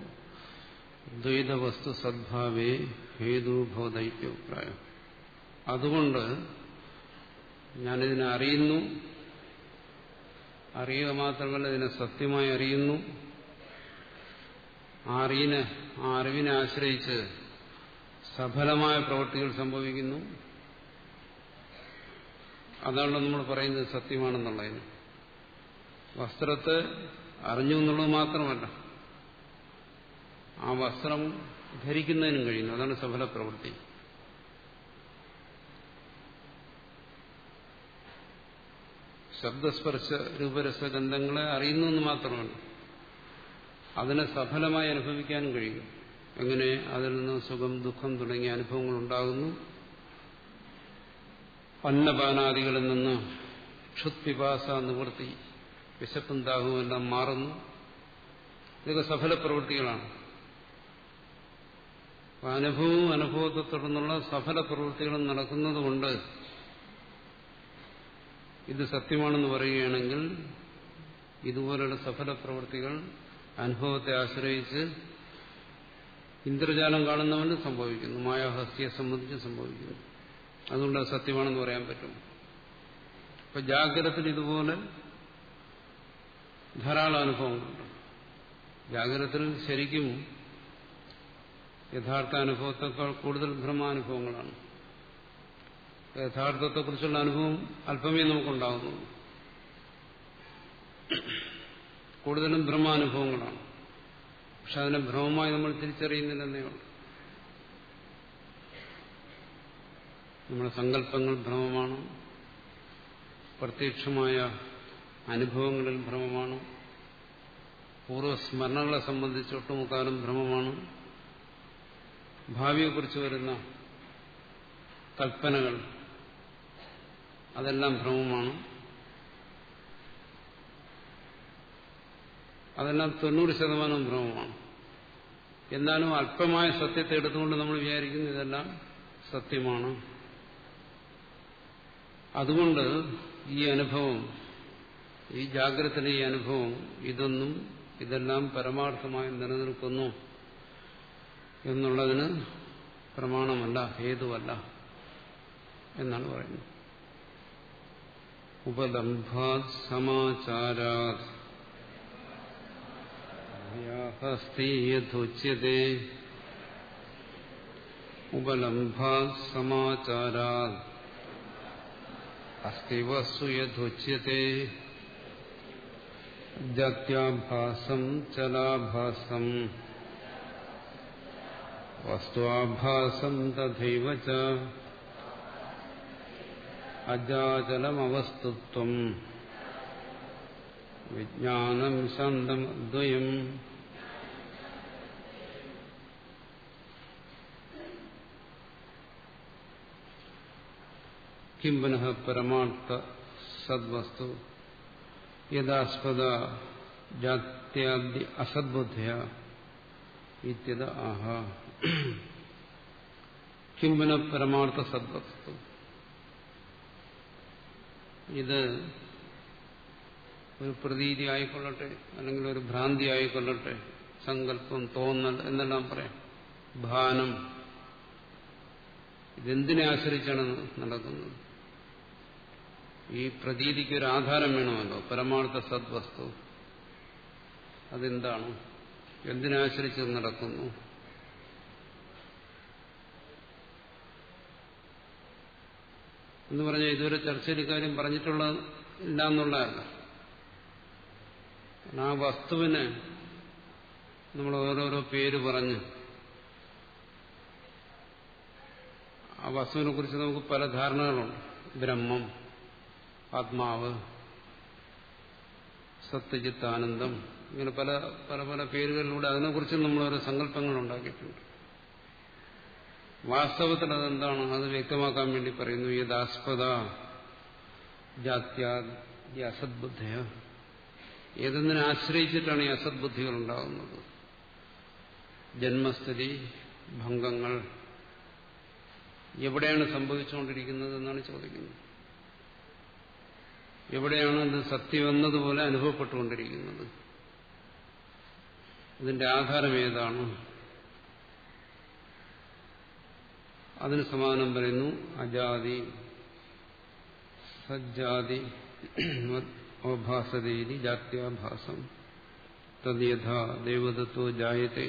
ദ്വൈതവസ്തു സദ്ഭാവേ ഹേതുഭവദൈക്യഭിപ്രായം അതുകൊണ്ട് ഞാനിതിനെ അറിയുന്നു. അറിയുക മാത്രമല്ല ഇതിനെ സത്യമായി അറിയുന്നു. ആ അറിവിനെ ആ അറിവിനെ ആശ്രയിച്ച് സഫലമായ പ്രവൃത്തികൾ സംഭവിക്കുന്നു. അതാണ് നമ്മൾ പറയുന്നത് സത്യമാണെന്നുള്ളതിന്. വസ്ത്രത്തെ അറിഞ്ഞു എന്നുള്ളത് മാത്രമല്ല. ആ വസ്ത്രം ധരിക്കുന്നതിനും കഴിയുന്നു. അതാണ് സഫല പ്രവൃത്തി. ശബ്ദസ്പർശ രൂപരസഗന്ധങ്ങളെ അറിയുന്നു എന്ന് മാത്രമല്ല അതിനെ സഫലമായി അനുഭവിക്കാനും കഴിയും. എങ്ങനെ? അതിൽ നിന്ന് സുഖം ദുഃഖം തുടങ്ങിയ അനുഭവങ്ങൾ ഉണ്ടാകുന്നു. അന്നപാനാദികളിൽ നിന്ന് ക്ഷുത്പിപാസ നിവൃത്തി വിശപ്പും ദാഹവും എല്ലാം മാറുന്നു. ഇതൊക്കെ സഫല പ്രവൃത്തികളാണ്. അനുഭവവും അനുഭവത്തെ തുടർന്നുള്ള സഫല പ്രവൃത്തികളും നടക്കുന്നതുകൊണ്ട് ഇത് സത്യമാണെന്ന് പറയുകയാണെങ്കിൽ ഇതുപോലുള്ള സഫല പ്രവൃത്തികൾ അനുഭവത്തെ ആശ്രയിച്ച് ഇന്ദ്രജാലം കാണുന്നവന് സംഭവിക്കുന്നു മായാഹസ്തിയെ സംബന്ധിച്ച് സംഭവിക്കുന്നു. അതുകൊണ്ട് അത് സത്യമാണെന്ന് പറയാൻ പറ്റും. ഇപ്പൊ ജാഗ്രതത്തിൽ ഇതുപോലെ ധാരാളം അനുഭവങ്ങളുണ്ട്. ജാഗ്രതത്തിൽ ശരിക്കും യഥാർത്ഥ അനുഭവത്തെക്കാൾ കൂടുതൽ ഭ്രമാനുഭവങ്ങളാണ് യഥാർത്ഥത്തെക്കുറിച്ചുള്ള അനുഭവം അല്പമേ നമുക്കുണ്ടാകുന്നുള്ളൂ കൂടുതലും ബ്രഹ്മാനുഭവങ്ങളാണ്. പക്ഷെ അതിനെ ഭ്രമമായി നമ്മൾ തിരിച്ചറിയുന്നില്ലെന്നേ ഉള്ളൂ. നമ്മുടെ സങ്കല്പങ്ങൾ ഭ്രമമാണ് പ്രത്യക്ഷമായ അനുഭവങ്ങളിൽ ഭ്രമമാണ് പൂർവസ്മരണകളെ സംബന്ധിച്ച് ഒട്ടുമുക്കാലും ഭ്രമമാണ് ഭാവിയെക്കുറിച്ച് വരുന്ന കൽപ്പനകൾ അതെല്ലാം ഭ്രമമാണ് അതെല്ലാം തൊണ്ണൂറ് ശതമാനവും ഭ്രമമാണ് എന്നാലും അല്പമായ സത്യത്തെ എടുത്തുകൊണ്ട് നമ്മൾ വിചാരിക്കുന്നു ഇതെല്ലാം സത്യമാണ്. അതുകൊണ്ട് ഈ അനുഭവം ഈ ജാഗ്രതയിലെ ഈ അനുഭവം ഇതൊന്നും ഇതെല്ലാം പരമാർത്ഥമായി നിലനിൽക്കുന്നു. എന്നുള്ളതിന് പ്രമാണമല്ല ഹേതുവല്ല എന്നാണ് പറയുന്നത്. ഉപലംഭാത് സമാചാരാത്. യഥോച്യത്തെ ഉപലംഭാത് സമാചാരാത്. അസ്തി വസ്തു യഥോച്യത്തെ ജത്യാഭാസം ചലാഭാസം. വസ്തുവാഭാസം തഥൈവ അജാചലമവസ്തുത്വം. വിജ്ഞാനം ശാന്തമദ്വയം. കിം പുനഃ പരമാർത്ഥ സദ്വസ്തു. യഥാസ്പദ ജാത്യാദി അസദ്ബുദ്ധിയ. ഇത്യത ആഹ. കിം പുനഃ പരമാർത്ഥ സദ്വസ്തു ഇത് ഒരു പ്രതീതി ആയിക്കൊള്ളട്ടെ അല്ലെങ്കിൽ ഒരു ഭ്രാന്തി ആയിക്കൊള്ളട്ടെ സങ്കല്പം തോന്നൽ എന്നെല്ലാം പറയാം. ഭാനം. ഇതെന്തിനെ ആശ്രയിച്ചാണ് നടക്കുന്നത്? ഈ പ്രതീതിക്ക് ഒരു ആധാരം വേണമല്ലോ പരമാർത്ഥ സദ്വസ്തു. അതെന്താണ്? എന്തിനാശ്രയിച്ച് നടക്കുന്നു? എന്ന് പറഞ്ഞാൽ ഇതുവരെ ചർച്ചയിൽ കാര്യം പറഞ്ഞിട്ടുള്ള ഇല്ല എന്നുള്ളതല്ല ആ വസ്തുവിന് നമ്മൾ ഓരോരോ പേര് പറഞ്ഞ് ആ വസ്തുവിനെ കുറിച്ച് നമുക്ക് പല ധാരണകളുണ്ട്. ബ്രഹ്മം ആത്മാവ് സത്യജിത്ത് ആനന്ദം ഇങ്ങനെ പല പല പല പേരുകളിലൂടെ അതിനെക്കുറിച്ച് നമ്മൾ ഓരോ സങ്കല്പങ്ങൾ ഉണ്ടാക്കിയിട്ടുണ്ട്. വാസ്തവത്തിൽ അതെന്താണ് അത് വ്യക്തമാക്കാൻ വേണ്ടി പറയുന്നു യഥാസ്പദ ജാത്യാദി അസദ്ബുദ്ധയ. ഏതെന്നിനെ ആശ്രയിച്ചിട്ടാണ് ഈ അസദ്ബുദ്ധികൾ ഉണ്ടാകുന്നത് ജന്മസ്ഥിതി ഭംഗങ്ങൾ എവിടെയാണ് സംഭവിച്ചുകൊണ്ടിരിക്കുന്നത് എന്നാണ് ചോദിക്കുന്നത്. എവിടെയാണ് ഇത് സത്യമെന്നതുപോലെ അനുഭവപ്പെട്ടുകൊണ്ടിരിക്കുന്നത്? ഇതിന്റെ ആധാരം ഏതാണ്? അതിന് സമാനം പറയുന്നു അജാതി സജ്ജാതി അവഭാസതീതി ജാത്യാഭാസം തദ്യഥാ ദൈവതത്വ ജായത്തെ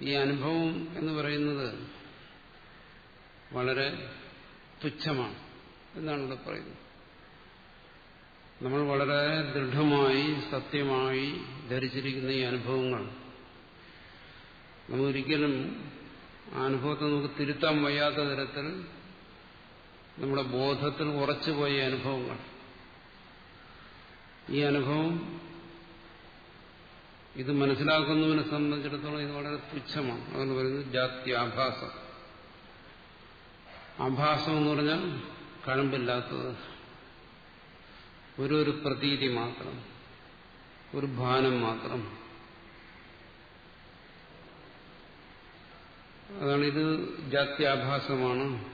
ഈ അനുഭവം എന്ന് പറയുന്നത് വളരെ തുച്ഛമാണ് എന്നാണ് ഇവിടെ പറയുന്നത്. നമ്മൾ വളരെ ദൃഢമായി സത്യമായി ധരിച്ചിരിക്കുന്ന ഈ അനുഭവങ്ങൾ നമുക്കൊരിക്കലും ആ അനുഭവത്തെ നമുക്ക് തിരുത്താൻ വയ്യാത്ത തരത്തിൽ നമ്മുടെ ബോധത്തിൽ ഉറച്ചുപോയ അനുഭവങ്ങൾ. ഈ അനുഭവം ഇത് മനസ്സിലാക്കുന്നതിനെ സംബന്ധിച്ചിടത്തോളം ഇത് വളരെ തുച്ഛമാണ്. അതെന്ന് പറയുന്നത് ജാതി ആഭാസം. ആഭാസം എന്ന് പറഞ്ഞാൽ കഴമ്പില്ലാത്തത്. ഒരു ഒരു പ്രതീതി മാത്രം. ഒരു ഭാനം മാത്രം. അതാണ് ഇത് ജാത്യാഭാസമാണ്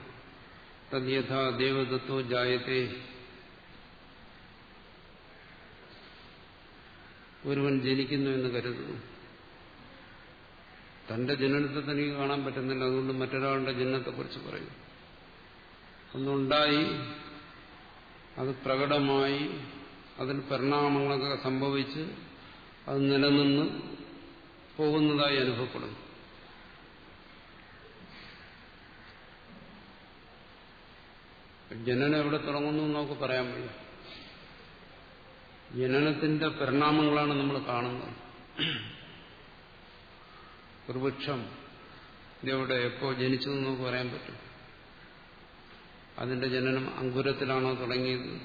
തദ്യഥാ ദേവദത്തോ ജായത്തെ. ഒരുവൻ ജനിക്കുന്നു എന്ന് കരുതുന്നു. തന്റെ ജനനത്തെ തനിക്ക് കാണാൻ പറ്റുന്നില്ല. അതുകൊണ്ട് മറ്റൊരാളുടെ ജനനത്തെക്കുറിച്ച് പറയും. ഒന്നുണ്ടായി അത് പ്രകടമായി അതിൽ പരിണാമങ്ങളൊക്കെ സംഭവിച്ച് അത് നിലനിന്ന് പോകുന്നതായി അനുഭവപ്പെടുന്നു. ജനനം എവിടെ തുടങ്ങുന്നു നമുക്ക് പറയാൻ വയ്യ. ജനനത്തിന്റെ പരിണാമങ്ങളാണ് നമ്മൾ കാണുന്നത്. ഒരു വൃക്ഷം ഇതെവിടെ എപ്പോ ജനിച്ചു എന്ന് നമുക്ക് പറയാൻ പറ്റും. അതിന്റെ ജനനം അങ്കുരത്തിലാണോ തുടങ്ങിയത്?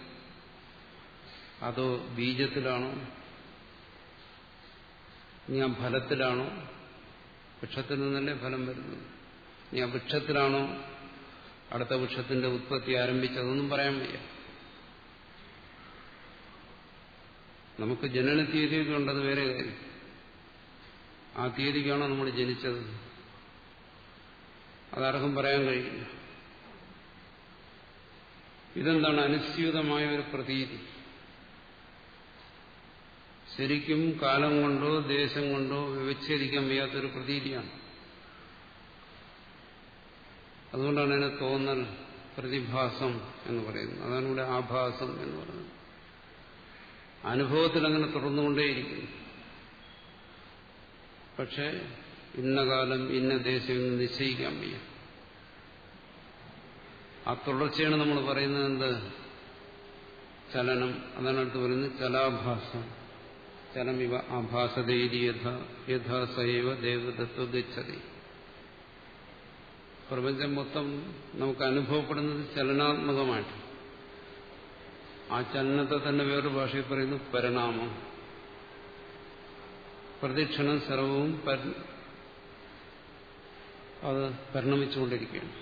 അതോ ബീജത്തിലാണോ? ഇനി ആ ഫലത്തിലാണോ? വൃക്ഷത്തിൽ നിന്നല്ലേ ഫലം വരുന്നത്? ഇനി ആ വൃക്ഷത്തിലാണോ അടുത്ത വൃക്ഷത്തിന്റെ ഉത്പത്തി ആരംഭിച്ചതൊന്നും പറയാൻ വയ്യ. നമുക്ക് ജനന തീയതിയൊക്കെ ഉണ്ടത് വേറെ കാര്യം. ആ തീയതിക്കാണോ നമ്മൾ ജനിച്ചത്? അതാർക്കും പറയാൻ കഴിയില്ല. ഇതെന്താണ് അനുസ്യൂതമായ ഒരു പ്രതീതി? ശരിക്കും കാലം കൊണ്ടോ ദേശം കൊണ്ടോ വിവച്ഛേദിക്കാൻ വയ്യാത്തൊരു പ്രതീതിയാണ്. അതുകൊണ്ടാണ് അതിനെ തോന്നൽ പ്രതിഭാസം എന്ന് പറയുന്നത്. അതാണ് ഇവിടെ ആഭാസം എന്ന് പറയുന്നത്. അനുഭവത്തിൽ അങ്ങനെ തുടർന്നുകൊണ്ടേയിരിക്കുന്നു. പക്ഷെ ഇന്ന കാലം ഇന്ന ദേശം എന്ന് നിശ്ചയിക്കാൻ വയ്യ. ആ തുടർച്ചയാണ് നമ്മൾ പറയുന്നത് എന്ത്? ചലനം. അതാണ് അടുത്ത് പറയുന്നത് ചലാഭാസം. ചലം ആഭാസതേരി ആഭാസതയിൽ യഥാ സൈവ ദേവതത്വ ഗച്ഛതി പ്രപഞ്ചം മൊത്തം നമുക്ക് അനുഭവപ്പെടുന്നത് ചലനാത്മകമായിട്ട്. ആ ചലനത്തെ തന്നെ വേറൊരു ഭാഷയിൽ പറയുന്നു പരിണാമം. പ്രതിക്ഷണം സർവവും അത് പരിണമിച്ചുകൊണ്ടിരിക്കുകയാണ്.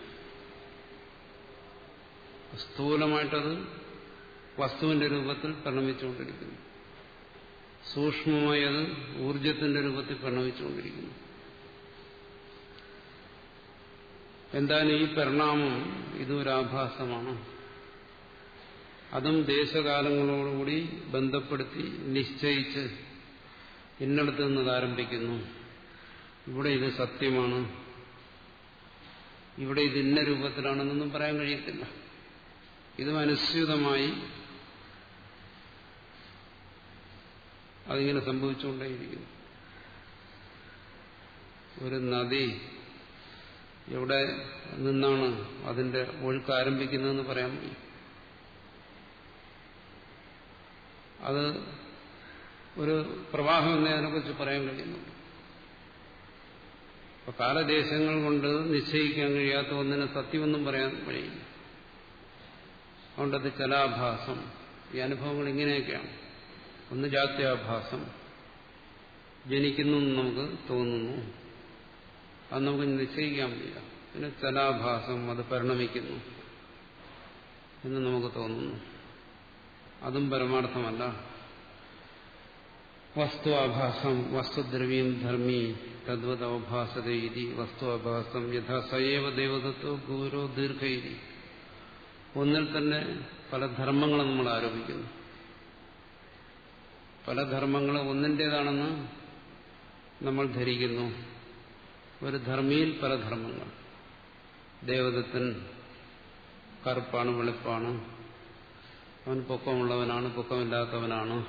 സ്ഥൂലമായിട്ടത് വസ്തുവിന്റെ രൂപത്തിൽ പരിണമിച്ചുകൊണ്ടിരിക്കുന്നു. സൂക്ഷ്മമായി അത് ഊർജത്തിന്റെ രൂപത്തിൽ പരിണമിച്ചുകൊണ്ടിരിക്കുന്നു. എന്താണ് ഈ പരിണാമം? ഇതൊരാഭാസമാണ്. അതും ദേശകാലങ്ങളോടുകൂടി ബന്ധപ്പെടുത്തി നിശ്ചയിച്ച് ഇന്നടത്ത് നിന്ന് ആരംഭിക്കുന്നു. ഇവിടെ ഇത് സത്യമാണ്. ഇവിടെ ഇത് ഇന്ന രൂപത്തിലാണെന്നൊന്നും പറയാൻ കഴിയത്തില്ല. ഇതും അനുസ്യൂതമായി അതിങ്ങനെ സംഭവിച്ചുകൊണ്ടേയിരിക്കുന്നു. ഒരു നദി എവിടെ നിന്നാണ് അതിന്റെ ഒഴുക്ക് ആരംഭിക്കുന്നതെന്ന് പറയാൻ വയ്യ അത് ഒരു പ്രവാഹം എന്നതിനെക്കുറിച്ച് പറയാൻ കഴിയുന്നുണ്ട് അപ്പൊ കാലദേശങ്ങൾ കൊണ്ട് നിശ്ചയിക്കാൻ കഴിയാത്ത ഒന്നിനെ സത്യമൊന്നും പറയാൻ കഴിയില്ല അതുകൊണ്ടത് ചലാഭാസം. ഈ അനുഭവങ്ങൾ ഇങ്ങനെയൊക്കെയാണ്. ഒന്ന് ജാത്യാഭാസം. ജനിക്കുന്നു നമുക്ക് തോന്നുന്നു. അത് നമുക്ക് നിശ്ചയിക്കാൻ വയ്യ. പിന്നെ ചലാഭാസം അത് പരിണമിക്കുന്നു എന്ന് നമുക്ക് തോന്നുന്നു. അതും പരമാർത്ഥമല്ല. വസ്തു ആഭാസം വസ്തുദ്രവ്യം ധർമ്മി തദ്വത് അവഭാസതയിരി വസ്തു ആഭാസം യഥാ സയേവ ദേവതത്വ ഗൂരോ ദീർഘയിരി ഒന്നിൽ തന്നെ പല ധർമ്മങ്ങളും നമ്മൾ ആരോപിക്കുന്നു. പല ധർമ്മങ്ങളും ഒന്നിന്റെതാണെന്ന് നമ്മൾ ധരിക്കുന്നു. ഒരു ധർമ്മിയിൽ പല ധർമ്മങ്ങൾ ദേവദത്തൻ കറുപ്പാണ് വെളുപ്പാണ്. അവൻ പൊക്കമുള്ളവനാണ് പൊക്കമില്ലാത്തവനാണ്.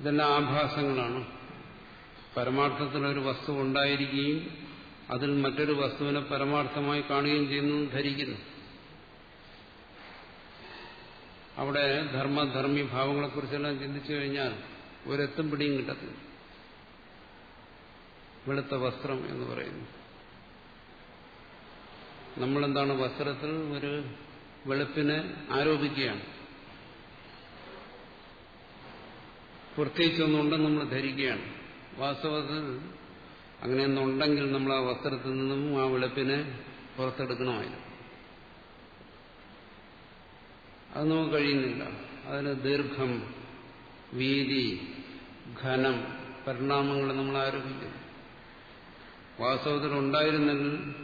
ഇതെല്ലാം ആഭാസങ്ങളാണ്. പരമാർത്ഥത്തിൽ ഒരു വസ്തു ഉണ്ടായിരിക്കുകയും അതിൽ മറ്റൊരു വസ്തുവിനെ പരമാർത്ഥമായി കാണുകയും ചെയ്യുന്നു ധരിക്കുന്നു. അവിടെ ധർമ്മധർമ്മി ഭാവങ്ങളെക്കുറിച്ചെല്ലാം ചിന്തിച്ചു കഴിഞ്ഞാൽ ഒരെത്തും പിടിയും കിട്ടത്തില്ല. വെളുത്ത വസ്ത്രം എന്ന് പറയുന്നു. നമ്മളെന്താണ് വസ്ത്രത്തിൽ ഒരു വെളുപ്പിനെ ആരോപിക്കുകയാണ്? പ്രത്യേകിച്ചൊന്നുണ്ടെന്ന് നമ്മൾ ധരിക്കുകയാണ്. വാസ്തവത്തിൽ അങ്ങനെയൊന്നുണ്ടെങ്കിൽ നമ്മൾ ആ വസ്ത്രത്തിൽ നിന്നും ആ വെളുപ്പിനെ പുറത്തെടുക്കണമായിരുന്നു. അത് നമുക്ക് കഴിയുന്നില്ല. അതിന് ദീർഘം വീതി ഘനം പരിണാമങ്ങൾ നമ്മൾ ആരോപിക്കുന്നു. വാസ്തവത്തിൽ ഉണ്ടായിരുന്നെങ്കിൽ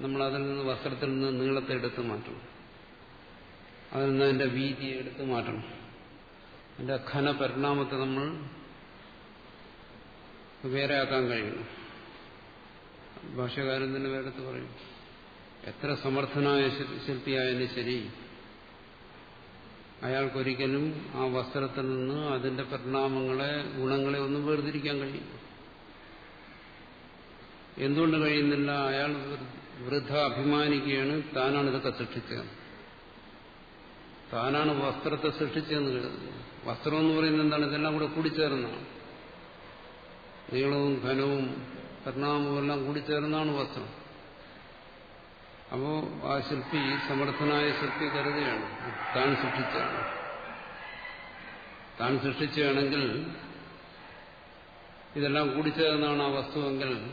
നമ്മൾ അതിൽ നിന്ന് വസ്ത്രത്തിൽ നിന്ന് നീളത്തെ എടുത്തു മാറ്റണം. അതിൽ നിന്ന് അതിന്റെ വീതിയെ എടുത്തു മാറ്റണം. അതിന്റെ ഘന പരിണാമത്തെ നമ്മൾ വേറെയാക്കാൻ കഴിയണം ഭാഷകാരൻ തന്നെ വേറെടുത്ത് പറയും. എത്ര സമർത്ഥനായ ശില്പിയായാലും ശരി അയാൾക്കൊരിക്കലും ആ വസ്ത്രത്തിൽ നിന്ന് അതിന്റെ പരിണാമങ്ങളെ ഗുണങ്ങളെ ഒന്നും വേർതിരിക്കാൻ കഴിയും എന്തുകൊണ്ട് കഴിയുന്നില്ല? അയാൾ വൃദ്ധ അഭിമാനിക്കുകയാണ്. താനാണ് ഇതൊക്കെ സൃഷ്ടിച്ചത്. താനാണ് വസ്ത്രത്തെ സൃഷ്ടിച്ചതെന്ന് കരുതുന്നു. വസ്ത്രം എന്ന് പറയുന്നത് എന്താണ്? ഇതെല്ലാം കൂടെ കൂടിച്ചേർന്നതാണ്. നീളവും ഘനവും പരിണാമവും എല്ലാം കൂടിച്ചേർന്നാണ് വസ്ത്രം. അപ്പോ ആ ശില്പി സമർത്ഥനായ ശില്പി കരുതുകയാണ്. താൻ സൃഷ്ടിച്ചാണ് താൻ സൃഷ്ടിച്ചാണെങ്കിൽ ഇതെല്ലാം കൂടിച്ചേർന്നാണ് ആ വസ്തുവെങ്കിൽ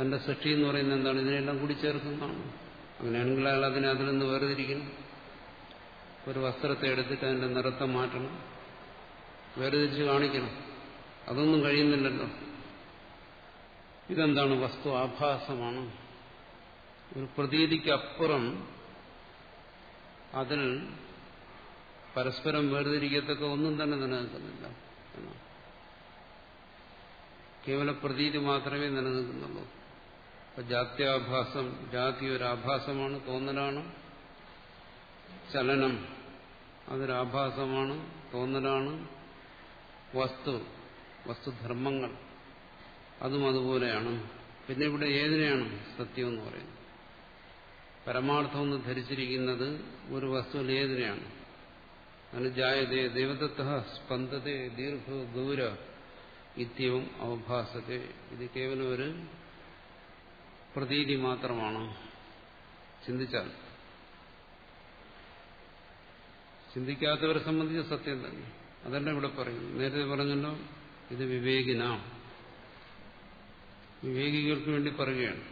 തന്റെ സൃഷ്ടി എന്ന് പറയുന്നത് എന്താണ്? ഇതിനെല്ലാം കൂടി ചേർക്കുന്നതാണ് അങ്ങനെയാണെങ്കിൽ അയാൾ അതിനെ അതിൽ നിന്ന് വേർതിരിക്കണം. ഒരു വസ്ത്രത്തെ എടുത്തിട്ട് അതിന്റെ നിറത്തെ മാറ്റണം. വേർതിരിച്ച് കാണിക്കണം. അതൊന്നും കഴിയുന്നില്ലല്ലോ. ഇതെന്താണ്? വസ്തു ആഭാസമാണ്. ഒരു പ്രതീതിക്കപ്പുറം അതിൽ പരസ്പരം വേർതിരിക്കത്തക്ക ഒന്നും തന്നെ നിലനിൽക്കുന്നില്ല. കേവല പ്രതീതി മാത്രമേ നിലനിൽക്കുന്നുള്ളൂ. ജാത്യാഭാസം ജാതി ഒരാഭാസമാണ് തോന്നലാണ് ചലനം അതൊരാഭാസമാണ് തോന്നലാണ് വസ്തു വസ്തുധർമ്മങ്ങൾ അതും അതുപോലെയാണ്. പിന്നെ ഇവിടെ ഏതിനെയാണ് സത്യം എന്ന് പറയുന്നത്? പരമാർത്ഥം എന്ന് ധരിച്ചിരിക്കുന്നത് ഒരു വസ്തുവിൽ ഏതിനെയാണ്? അതിന് ജായതേ ദൈവതത്വ സ്പന്ദതേ ദീർഘ ഗൗര ഇത്യവും അവഭാസത്തെ. ഇത് കേവലം ഒരു പ്രതീതി മാത്രമാണ്. ചിന്തിച്ചാൽ. ചിന്തിക്കാത്തവരെ സംബന്ധിച്ച് സത്യം തന്നെ. അതല്ല ഇവിടെ പറയുന്നു നേരത്തെ പറഞ്ഞല്ലോ ഇത് വിവേകിന. വിവേകികൾക്ക് വേണ്ടി പറയുകയാണ്.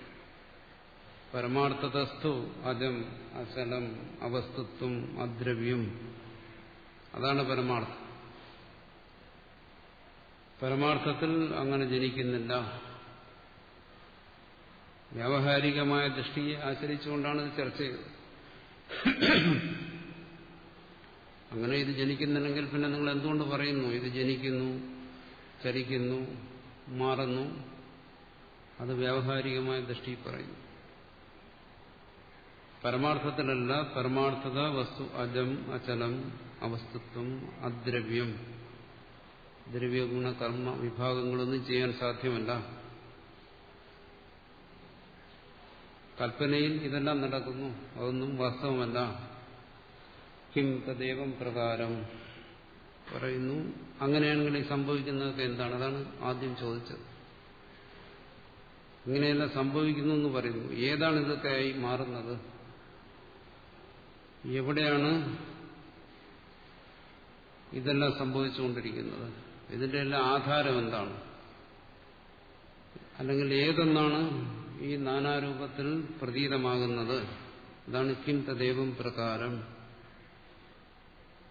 പരമാർത്ഥതസ്തു അജം അചലം അവസ്തുത്വം അദ്രവ്യം. അതാണ് പരമാർത്ഥം. പരമാർത്ഥത്തിൽ അങ്ങനെ ജനിക്കുന്നില്ല. വ്യാവഹാരികമായ ദൃഷ്ടിയെ ആശ്രയിച്ചുകൊണ്ടാണ് ഇത് ചർച്ച ചെയ്തത്. അങ്ങനെ ഇത് ജനിക്കുന്നില്ലെങ്കിൽ പിന്നെ നിങ്ങൾ എന്തുകൊണ്ട് പറയുന്നു? ഇത് ജനിക്കുന്നു ചരിക്കുന്നു മാറുന്നു. അത് വ്യാവഹാരികമായ ദൃഷ്ടി പറയുന്നു. പരമാർത്ഥത്തിലല്ല പരമാർത്ഥത വസ്തു അജം അചലം അവസ്തുത്വം അദ്രവ്യം. ദ്രവ്യഗുണ കർമ്മ വിഭാഗങ്ങളൊന്നും ചെയ്യാൻ സാധ്യമല്ല. കൽപ്പനയിൽ ഇതെല്ലാം നടക്കുന്നു. അതൊന്നും വാസ്തവമല്ല. കിം തദേവം പ്രകാരം പറയുന്നു. അങ്ങനെയാണെങ്കിൽ ഈ സംഭവിക്കുന്നതൊക്കെ എന്താണ്? അതാണ് ആദ്യം ചോദിച്ചത്. ഇങ്ങനെയെല്ലാം സംഭവിക്കുന്നു എന്ന് പറയുന്നു. ഏതാണ് ഇതൊക്കെ ആയി മാറുന്നത്? എവിടെയാണ് ഇതെല്ലാം സംഭവിച്ചുകൊണ്ടിരിക്കുന്നത്? ഇതിന്റെ എല്ലാം ആധാരം എന്താണ്? അല്ലെങ്കിൽ ഏതെന്നാണ് ഈ നാനാരൂപത്തിൽ പ്രതീതമാകുന്നത്. ഇതാണ് കിം തദേവം പ്രകാരം.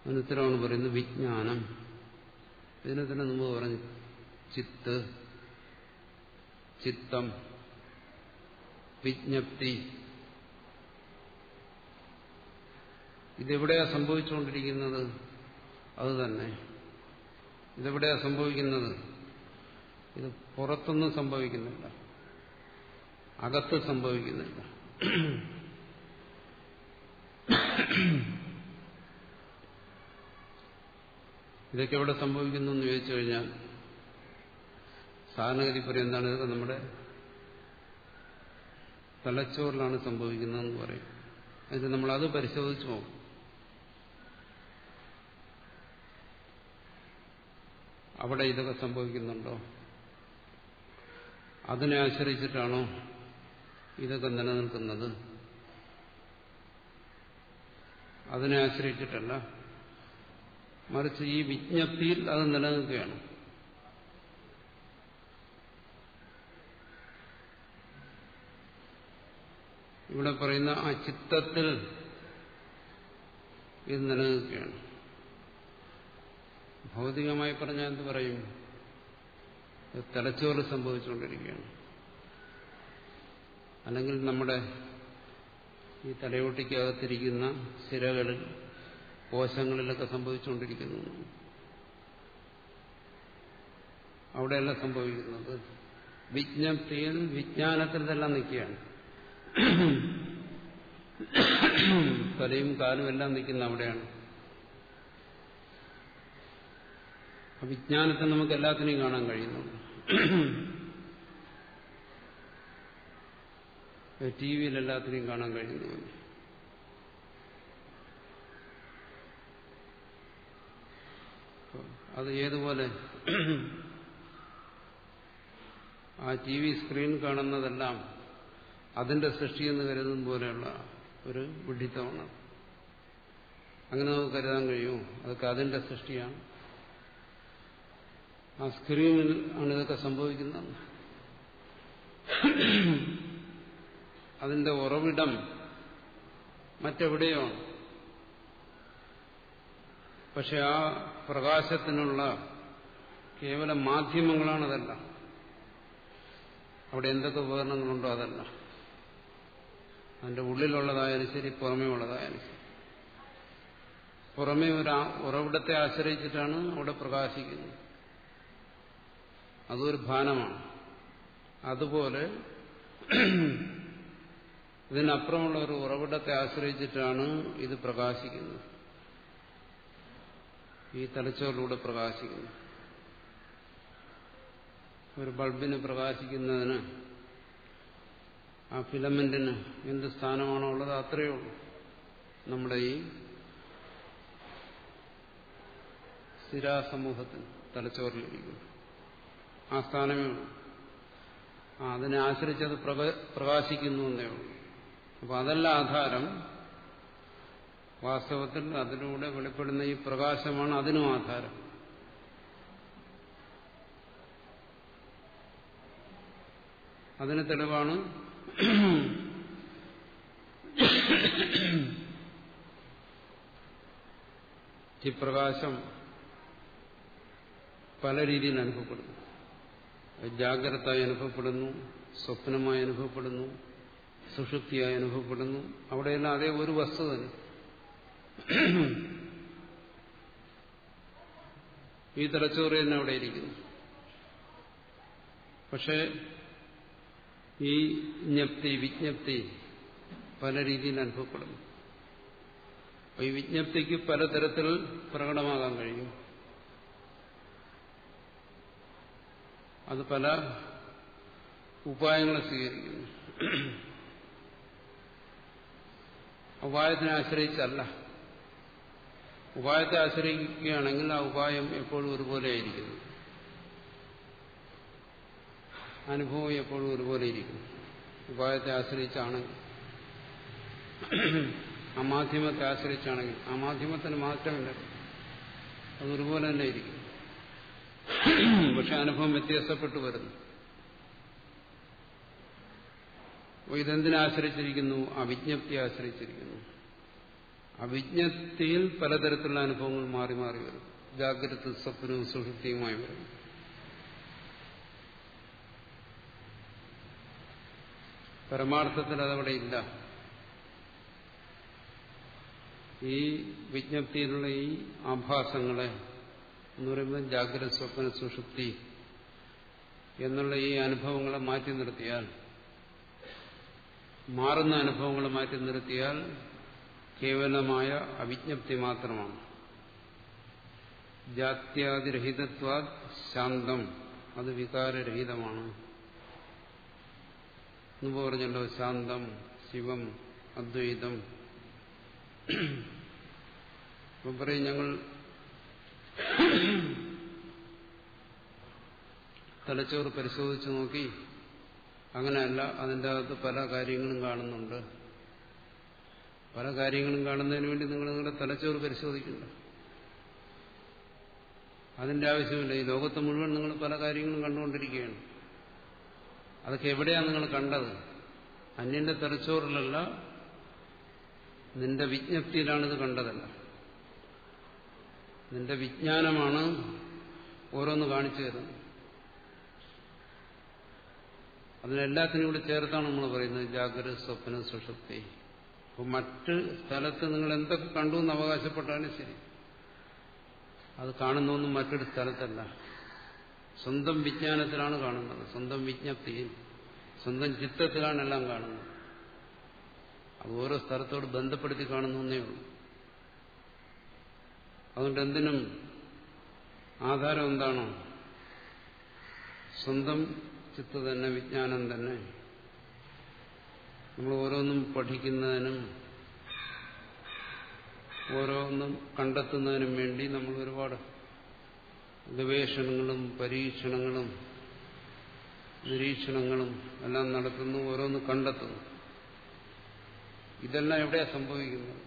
അനുത്തരമാണ് പറയുന്നത് വിജ്ഞാനം. ഇതിനെ തന്നെ നമ്മൾ പറഞ്ഞു ചിത്ത് ചിത്തം വിജ്ഞപ്തി. ഇതെവിടെയാ സംഭവിച്ചുകൊണ്ടിരിക്കുന്നത്? അത് തന്നെ. ഇതെവിടെയാ സംഭവിക്കുന്നത്? ഇത് പുറത്തൊന്നും സംഭവിക്കുന്നില്ല. അകത്ത് സംഭവിക്കുന്നില്ല. ഇതൊക്കെ എവിടെ സംഭവിക്കുന്നു എന്ന് ചോദിച്ചു കഴിഞ്ഞാൽ സാധാരണഗതി പറയും എന്താണ്? ഇതൊക്കെ നമ്മുടെ തലച്ചോറിലാണ് സംഭവിക്കുന്നതെന്ന് പറയും. എന്നിട്ട് നമ്മൾ അത് പരിശോധിച്ചു പോകും അവിടെ ഇതൊക്കെ സംഭവിക്കുന്നുണ്ടോ? അതിനെ ആശ്രയിച്ചിട്ടാണോ ഇതൊക്കെ നിലനിൽക്കുന്നത്. അതിനെ ആശ്രയിച്ചിട്ടല്ല. മറിച്ച് ഈ വിജ്ഞപ്തിയിൽ അത് നിലനിൽക്കുകയാണ്. ഇവിടെ പറയുന്ന ആ ചിത്തത്തിൽ ഇത് നിലനിൽക്കുകയാണ്. ഭൗതികമായി പറഞ്ഞാൽ എന്ത് പറയും? തലച്ചോറ് സംഭവിച്ചുകൊണ്ടിരിക്കുകയാണ്. അല്ലെങ്കിൽ നമ്മുടെ ഈ തലയോട്ടിക്കകത്തിരിക്കുന്ന സിരകളിൽ കോശങ്ങളിലൊക്കെ സംഭവിച്ചുകൊണ്ടിരിക്കുന്നു. അവിടെയല്ല സംഭവിക്കുന്നത്. വിജ്ഞപ്തിയിൽ വിജ്ഞാനത്തിൽ ഇതെല്ലാം നിൽക്കുകയാണ്. തലയും കാലും എല്ലാം നിൽക്കുന്ന അവിടെയാണ്. വിജ്ഞാനത്തെ നമുക്ക് എല്ലാത്തിനെയും കാണാൻ കഴിയുന്നു ടി വിയിൽ എല്ലാത്തിനെയും കാണാൻ കഴിയുന്നു അത് ഏതുപോലെ ആ ടി വി സ്ക്രീൻ കാണുന്നതെല്ലാം അതിന്റെ സൃഷ്ടി എന്ന് കരുതും പോലെയുള്ള ഒരു വിഡിത്തമാണ്. അങ്ങനെ നമുക്ക് കരുതാൻ കഴിയൂ. അതൊക്കെ അതിന്റെ സൃഷ്ടിയാണ്. ആ സ്ക്രീനിൽ ആണ് ഇതൊക്കെ സംഭവിക്കുന്നത് അതിന്റെ ഉറവിടം മറ്റെവിടെയോ. പക്ഷെ ആ പ്രകാശത്തിനുള്ള കേവലം മാധ്യമങ്ങളാണതല്ല അവിടെ എന്തൊക്കെ ഉപകരണങ്ങളുണ്ടോ അതല്ല. അതിന്റെ ഉള്ളിലുള്ളതായാലും ശരി പുറമേ ഉള്ളതായാലും ശരി. പുറമേ ഒരു ഉറവിടത്തെ ആശ്രയിച്ചിട്ടാണ് അവിടെ പ്രകാശിക്കുന്നത്. അതൊരു ഭാനമാണ്. അതുപോലെ ഇതിനപ്പുറമുള്ള ഒരു ഉറവിടത്തെ ആശ്രയിച്ചിട്ടാണ് ഇത് പ്രകാശിക്കുന്നത്. ഈ തലച്ചോറിലൂടെ പ്രകാശിക്കുന്നു. ഒരു ബൾബിന് പ്രകാശിക്കുന്നതിന് ആ ഫിലമെന്റിന് എന്ത് സ്ഥാനമാണോ ഉള്ളത് അത്രയേ ഉള്ളൂ. നമ്മുടെ ഈ സ്ഥിരാസമൂഹത്തിൽ തലച്ചോറിലിരിക്കുന്നു. ആ സ്ഥാനമേ ഉള്ളൂ. അതിനെ അതിനെ ആശ്രയിച്ചത് പ്രകാശിക്കുന്നു എന്നേ ഉള്ളൂ. അപ്പൊ അതല്ല ആധാരം. വാസ്തവത്തിൽ അതിലൂടെ വെളിപ്പെടുന്ന ഈ പ്രകാശമാണ് അതിനും ആധാരം. അതിന് തെളിവാണ് ഈ പ്രകാശം പല രീതിയിൽ അനുഭവപ്പെടുന്നു. ജാഗ്രതയായി അനുഭവപ്പെടുന്നു സ്വപ്നമായി അനുഭവപ്പെടുന്നു. സുഷുപ്തിയായി അനുഭവപ്പെടുന്നു. അവിടെയെല്ലാം അതേ ഒരു വസ്തു തന്നെ. ഈ തലച്ചോറ് തന്നെ അവിടെ ഇരിക്കുന്നു. പക്ഷെ ഈ ജ്ഞപ്തി വിജ്ഞപ്തി പല രീതിയിൽ അനുഭവപ്പെടുന്നു. അപ്പൊ ഈ വിജ്ഞപ്തിക്ക് പലതരത്തിൽ പ്രകടമാകാൻ കഴിയും. അത് പല ഉപായങ്ങളെ സ്വീകരിക്കുന്നു. ഉപായത്തിനെ ആശ്രയിച്ചല്ല. ഉപായത്തെ ആശ്രയിക്കുകയാണെങ്കിൽ ആ ഉപായം എപ്പോഴും ഒരുപോലെ ആയിരിക്കുന്നു. അനുഭവം എപ്പോഴും ഒരുപോലെ ഇരിക്കുന്നു. ഉപായത്തെ ആശ്രയിച്ചാണെങ്കിൽ ആ മാധ്യമത്തെ ആശ്രയിച്ചാണെങ്കിൽ ആ മാധ്യമത്തിന് മാറ്റമില്ല അതൊരുപോലെ തന്നെ ഇരിക്കും പക്ഷെ അനുഭവം വ്യത്യാസപ്പെട്ടു വരുന്നു. അപ്പോൾ ഇതെന്തിനെ ആശ്രയിച്ചിരിക്കുന്നു അവിജ്ഞപ്തി ആശ്രയിച്ചിരിക്കുന്നു. അവിജ്ഞപ്തിയിൽ പലതരത്തിലുള്ള അനുഭവങ്ങൾ മാറി മാറി വരും. ജാഗ്രത സ്വപ്നവും സുഹൃത്തിയുമായി വരും. പരമാർത്ഥത്തിൽ അതവിടെ ഇല്ല. ഈ വിജ്ഞപ്തിയിലുള്ള ഈ ആഭാസങ്ങളെ എന്ന് പറയുമ്പോൾ ജാഗ്രത സ്വപ്ന സുഷുപ്തി എന്നുള്ള ഈ അനുഭവങ്ങളെ മാറ്റി നിർത്തിയാൽ മാറുന്ന അനുഭവങ്ങൾ മാറ്റി നിർത്തിയാൽ കേവലമായ അവിജ്ഞപ്തി മാത്രമാണ്. ജാത്യാതിരഹിതത്വാ ശാന്തം. അത് വികാരരഹിതമാണ്. എന്ന് പറഞ്ഞല്ലോ ശാന്തം ശിവം അദ്വൈതം. ഇപ്പം പറയും ഞങ്ങൾ തലച്ചോറ് പരിശോധിച്ചു നോക്കി അങ്ങനെയല്ല അതിന്റെ അകത്ത് പല കാര്യങ്ങളും കാണുന്നുണ്ട്. പല കാര്യങ്ങളും കാണുന്നതിന് വേണ്ടി നിങ്ങൾ നിങ്ങളുടെ തലച്ചോറ് പരിശോധിക്കുന്നു. അതിന്റെ ആവശ്യമില്ല. ഈ ലോകത്ത് മുഴുവൻ നിങ്ങൾ പല കാര്യങ്ങളും കണ്ടുകൊണ്ടിരിക്കുകയാണ്. അതൊക്കെ എവിടെയാണ് നിങ്ങൾ കണ്ടത്? അന്യന്റെ തലച്ചോറിലല്ല നിന്റെ വിജ്ഞപ്തിയിലാണിത് കണ്ടതല്ല. നിന്റെ വിജ്ഞാനമാണ് ഓരോന്ന് കാണിച്ചു തരുന്നത്. അതിനെല്ലാത്തിനും കൂടി ചേർത്താണ് നമ്മൾ പറയുന്നത് ജാഗ്രത സ്വപ്ന സുഷുപ്തി. അപ്പൊ മറ്റ് സ്ഥലത്ത് നിങ്ങൾ എന്തൊക്കെ കണ്ടു എന്ന് അവകാശപ്പെട്ടാലും ശരി. അത് കാണുന്നൊന്നും മറ്റൊരു സ്ഥലത്തല്ല. സ്വന്തം വിജ്ഞാനത്തിലാണ് കാണുന്നത്. സ്വന്തം വിജ്ഞപ്തിയിൽ സ്വന്തം ചിത്തത്തിലാണ് എല്ലാം കാണുന്നത്. അത് ഓരോ സ്ഥലത്തോട് ബന്ധപ്പെടുത്തി കാണുന്നേ ഉള്ളൂ. അതുകൊണ്ട് എന്തിനും ആധാരം എന്താണോ? സ്വന്തം ചിത്ത തന്നെ വിജ്ഞാനം തന്നെ. നമ്മൾ ഓരോന്നും പഠിക്കുന്നതിനും ഓരോന്നും കണ്ടെത്തുന്നതിനും വേണ്ടി നമ്മൾ ഒരുപാട് ഗവേഷണങ്ങളും പരീക്ഷണങ്ങളും നിരീക്ഷണങ്ങളും എല്ലാം നടത്തുന്നു ഓരോന്ന് കണ്ടെത്തുന്നു. ഇതെല്ലാം എവിടെയാ സംഭവിക്കുന്നത്?